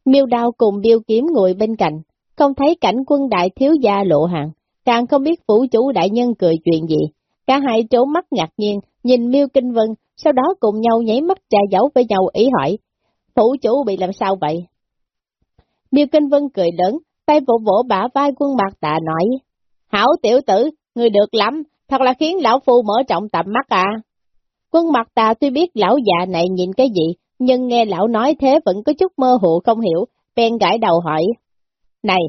Miêu đao cùng biêu kiếm ngồi bên cạnh, không thấy cảnh quân đại thiếu gia lộ hàng, càng không biết phủ chủ đại nhân cười chuyện gì. Cả hai trố mắt ngạc nhiên, nhìn miêu kinh vân, sau đó cùng nhau nháy mắt trà dấu với nhau ý hỏi, phủ chủ bị làm sao vậy? Miêu kinh vân cười lớn, tay vỗ vỗ bả vai quân mặt tạ nói, Hảo tiểu tử, người được lắm, thật là khiến lão phu mở trọng tầm mắt à. Quân mặt tà tuy biết lão già này nhìn cái gì, nhưng nghe lão nói thế vẫn có chút mơ hồ không hiểu, bèn gãi đầu hỏi. Này,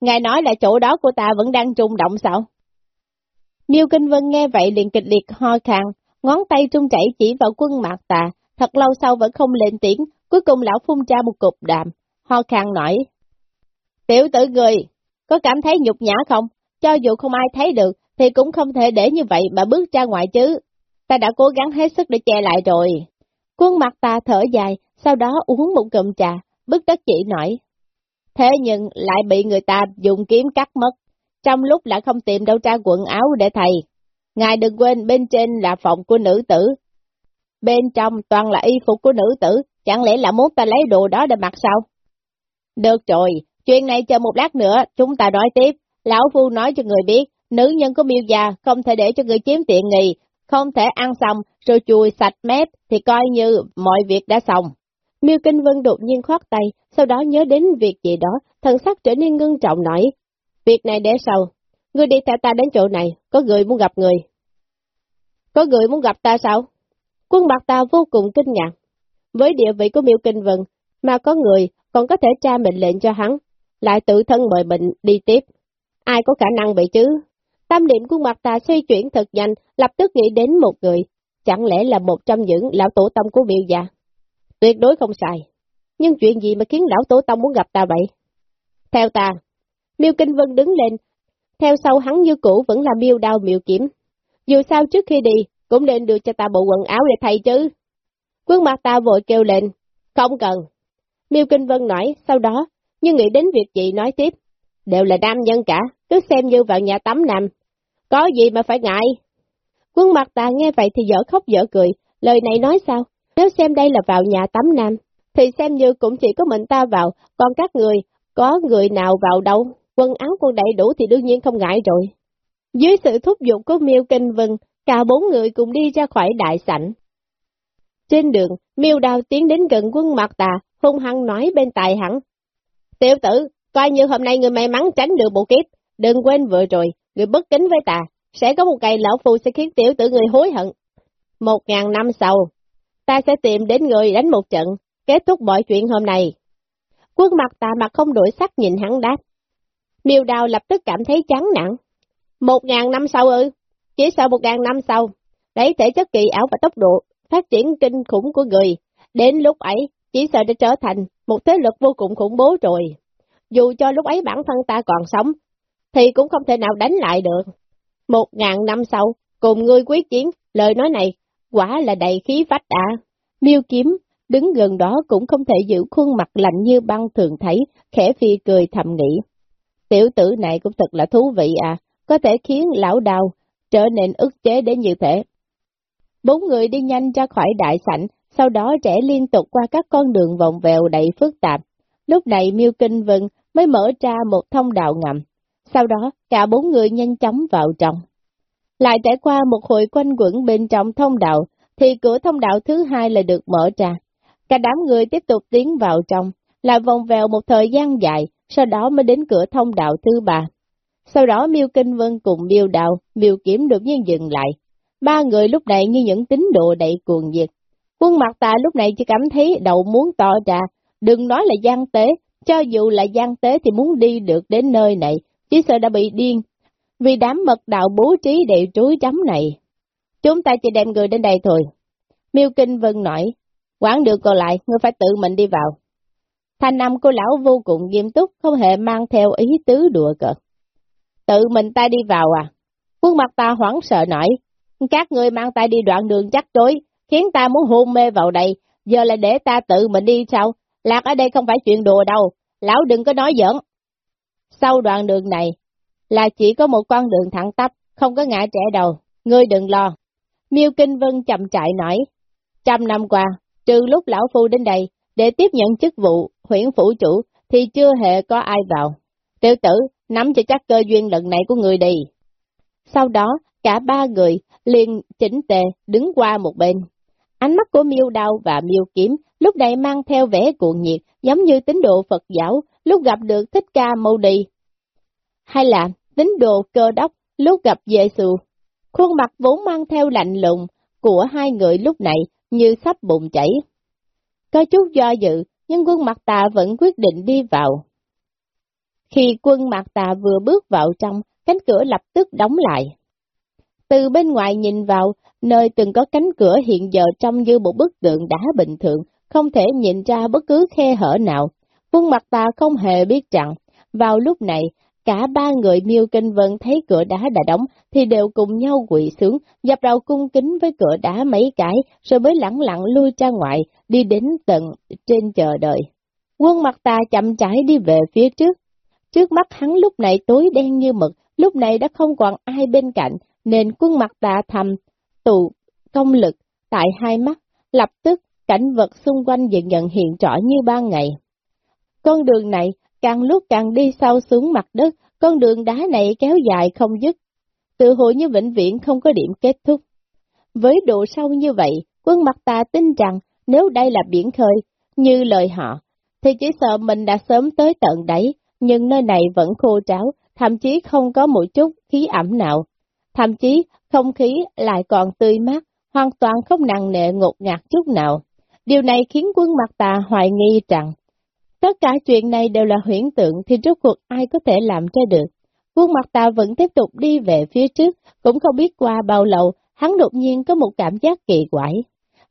ngài nói là chỗ đó của ta vẫn đang trung động sao? Miêu Kinh Vân nghe vậy liền kịch liệt ho khang ngón tay trung chảy chỉ vào quân mạc tà, thật lâu sau vẫn không lên tiếng, cuối cùng lão phun ra một cục đàm, ho khang nói. Tiểu tử người, có cảm thấy nhục nhã không? Cho dù không ai thấy được, thì cũng không thể để như vậy mà bước ra ngoài chứ. Ta đã cố gắng hết sức để che lại rồi. Quân mặt ta thở dài, sau đó uống một cụm trà, bức đất chỉ nổi. Thế nhưng lại bị người ta dùng kiếm cắt mất, trong lúc lại không tìm đâu ra quần áo để thầy. Ngài đừng quên bên trên là phòng của nữ tử. Bên trong toàn là y phục của nữ tử, chẳng lẽ là muốn ta lấy đồ đó để mặc sao? Được rồi, chuyện này chờ một lát nữa, chúng ta nói tiếp. Lão Phu nói cho người biết, nữ nhân có miêu già không thể để cho người chiếm tiện nghi, không thể ăn xong rồi chùi sạch mép thì coi như mọi việc đã xong. Miêu Kinh Vân đột nhiên khoát tay, sau đó nhớ đến việc gì đó, thần sắc trở nên ngưng trọng nói. Việc này để sau, ngươi đi theo ta đến chỗ này, có người muốn gặp người. Có người muốn gặp ta sao? Quân bạc ta vô cùng kinh ngạc. Với địa vị của Miêu Kinh Vân, mà có người còn có thể tra mệnh lệnh cho hắn, lại tự thân mời bệnh đi tiếp. Ai có khả năng vậy chứ? Tâm niệm của mặt ta xoay chuyển thật nhanh, lập tức nghĩ đến một người, chẳng lẽ là một trong những lão tổ tông của miêu gia? Tuyệt đối không sai. Nhưng chuyện gì mà khiến lão tổ tông muốn gặp ta vậy? Theo ta, Miêu Kinh Vân đứng lên, theo sau hắn như cũ vẫn là miêu đao miêu kiếm. Dù sao trước khi đi, cũng nên đưa cho ta bộ quần áo để thay chứ. Quân mặt ta vội kêu lên, không cần. Miêu Kinh Vân nói, sau đó, như nghĩ đến việc gì nói tiếp, đều là nam nhân cả, cứ xem như vào nhà tắm nằm. Có gì mà phải ngại. Quân mặt ta nghe vậy thì dở khóc dở cười, lời này nói sao? Nếu xem đây là vào nhà tắm nam, thì xem như cũng chỉ có mình ta vào, còn các người, có người nào vào đâu, quần áo còn đầy đủ thì đương nhiên không ngại rồi. Dưới sự thúc giục của Miêu Kinh Vân, cả bốn người cùng đi ra khỏi đại sảnh. Trên đường, Miêu Đào tiến đến gần quân mặt tà, hung hăng nói bên tài hẳn: Tiểu tử, coi như hôm nay người may mắn tránh được bộ kiếp, đừng quên vừa rồi, người bất kính với ta, sẽ có một ngày lão phu sẽ khiến tiểu tử người hối hận. Một ngàn năm sau, ta sẽ tìm đến người đánh một trận, kết thúc mọi chuyện hôm nay. Quân mặt tà mặt không đổi sắc nhìn hắn đáp. Miêu đào lập tức cảm thấy chán nặng. Một ngàn năm sau ư? Chỉ sau một ngàn năm sau, lấy thể chất kỳ ảo và tốc độ phát triển kinh khủng của người. Đến lúc ấy, chỉ sợ đã trở thành một thế lực vô cùng khủng bố rồi. Dù cho lúc ấy bản thân ta còn sống, thì cũng không thể nào đánh lại được. Một ngàn năm sau, cùng ngươi quyết chiến, lời nói này quả là đầy khí phách đã. Miêu kiếm, đứng gần đó cũng không thể giữ khuôn mặt lạnh như băng thường thấy, khẽ phi cười thầm nghĩ. Tiểu tử này cũng thật là thú vị à, có thể khiến lão đào trở nên ức chế đến như thế. Bốn người đi nhanh ra khỏi đại sảnh, sau đó trẻ liên tục qua các con đường vòng vèo đầy phức tạp. Lúc này Miêu Kinh Vân mới mở ra một thông đạo ngầm. Sau đó, cả bốn người nhanh chóng vào trong. Lại trải qua một hồi quanh quẩn bên trong thông đạo, thì cửa thông đạo thứ hai là được mở ra. Cả đám người tiếp tục tiến vào trong, lại vòng vèo một thời gian dài, sau đó mới đến cửa thông đạo thứ ba. Sau đó Miêu Kinh Vân cùng Miêu Đạo, Miêu Kiếm đột nhiên dừng lại. Ba người lúc này như những tín đồ đầy cuồng nhiệt. Quân mặt ta lúc này chỉ cảm thấy đầu muốn to ra, đừng nói là gian tế, cho dù là gian tế thì muốn đi được đến nơi này, chỉ sợ đã bị điên. Vì đám mật đạo bố trí đều trúi chấm này. Chúng ta chỉ đem người đến đây thôi. Miêu Kinh Vân nói, quán được còn lại, ngươi phải tự mình đi vào. Thanh năm của lão vô cùng nghiêm túc, không hề mang theo ý tứ đùa cợt. Tự mình ta đi vào à? Quân mặt ta hoảng sợ nổi. Các người mang ta đi đoạn đường chắc trối, khiến ta muốn hôn mê vào đây, giờ là để ta tự mình đi sao? Lạc ở đây không phải chuyện đùa đâu, lão đừng có nói giỡn. Sau đoạn đường này, là chỉ có một con đường thẳng tắp, không có ngã trẻ đầu, ngươi đừng lo. Miêu Kinh Vân chậm chạy nói, trăm năm qua, trừ lúc lão phu đến đây, để tiếp nhận chức vụ huyện phủ chủ, thì chưa hề có ai vào. Tiểu tử, nắm cho chắc cơ duyên lần này của người đi. Sau đó, cả ba người liền chỉnh tề đứng qua một bên. Ánh mắt của miêu đao và miêu kiếm lúc này mang theo vẻ cuồng nhiệt, giống như tín đồ Phật giáo lúc gặp được Thích Ca Mâu Đi. Hay là tín đồ cơ đốc lúc gặp giê -xu. Khuôn mặt vốn mang theo lạnh lùng của hai người lúc này như sắp bụng chảy. Có chút do dự, nhưng quân mặt tà vẫn quyết định đi vào. Khi quân mặt Tà vừa bước vào trong, cánh cửa lập tức đóng lại. Từ bên ngoài nhìn vào, nơi từng có cánh cửa hiện giờ trông như một bức tượng đá bình thường, không thể nhìn ra bất cứ khe hở nào. Quân mặt Tà không hề biết rằng, vào lúc này, cả ba người miêu kinh vân thấy cửa đá đã đóng, thì đều cùng nhau quỳ xuống, dập đầu cung kính với cửa đá mấy cái, rồi mới lặng lặng lui ra ngoài, đi đến tận trên chờ đợi. Quân mặt tà chậm rãi đi về phía trước, Trước mắt hắn lúc này tối đen như mực, lúc này đã không còn ai bên cạnh, nên quân mặt ta thầm, tụ, công lực, tại hai mắt, lập tức cảnh vật xung quanh dần dần hiện rõ như ban ngày. Con đường này càng lúc càng đi sâu xuống mặt đất, con đường đá này kéo dài không dứt, tự hồ như vĩnh viễn không có điểm kết thúc. Với độ sâu như vậy, quân mặt ta tin rằng nếu đây là biển khơi, như lời họ, thì chỉ sợ mình đã sớm tới tận đấy, nhưng nơi này vẫn khô tráo, thậm chí không có một chút khí ẩm nào. Thậm chí không khí lại còn tươi mát, hoàn toàn không nặng nề ngột ngạt chút nào. Điều này khiến quân mặt tà hoài nghi rằng, tất cả chuyện này đều là huyễn tượng thì rốt cuộc ai có thể làm cho được. Quân mặt ta vẫn tiếp tục đi về phía trước, cũng không biết qua bao lâu, hắn đột nhiên có một cảm giác kỳ quái.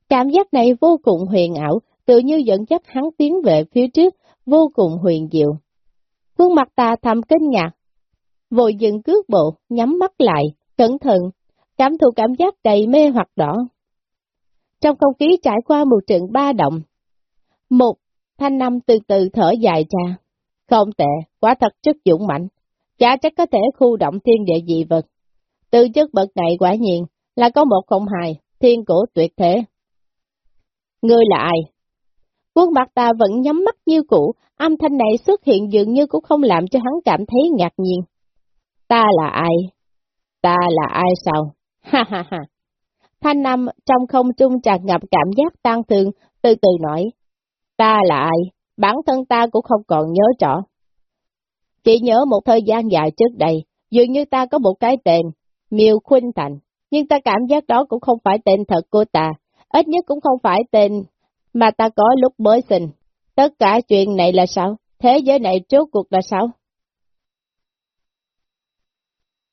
Cảm giác này vô cùng huyền ảo, tự như dẫn dắt hắn tiến về phía trước, vô cùng huyền diệu. Khuôn mặt ta thầm kinh ngạc, vội dừng cước bộ, nhắm mắt lại, cẩn thận, cảm thụ cảm giác đầy mê hoặc đỏ. Trong không khí trải qua một trận ba động, một thanh năm từ từ thở dài ra. Không tệ, quá thật chất dũng mạnh, chả chắc có thể khu động thiên địa dị vật. Từ chất bậc này quả nhiên là có một không hài, thiên cổ tuyệt thế. Ngươi là ai? Quân mặt ta vẫn nhắm mắt như cũ, âm thanh này xuất hiện dường như cũng không làm cho hắn cảm thấy ngạc nhiên. Ta là ai? Ta là ai sao? Ha ha ha! Thanh Năm trong không trung tràn ngập cảm giác tan thương, từ từ nói. Ta là ai? Bản thân ta cũng không còn nhớ rõ. Chỉ nhớ một thời gian dài trước đây, dường như ta có một cái tên, Miêu Khuynh Thành, nhưng ta cảm giác đó cũng không phải tên thật của ta, ít nhất cũng không phải tên mà ta có lúc mới sinh. Tất cả chuyện này là sao? Thế giới này trước cuộc là sao?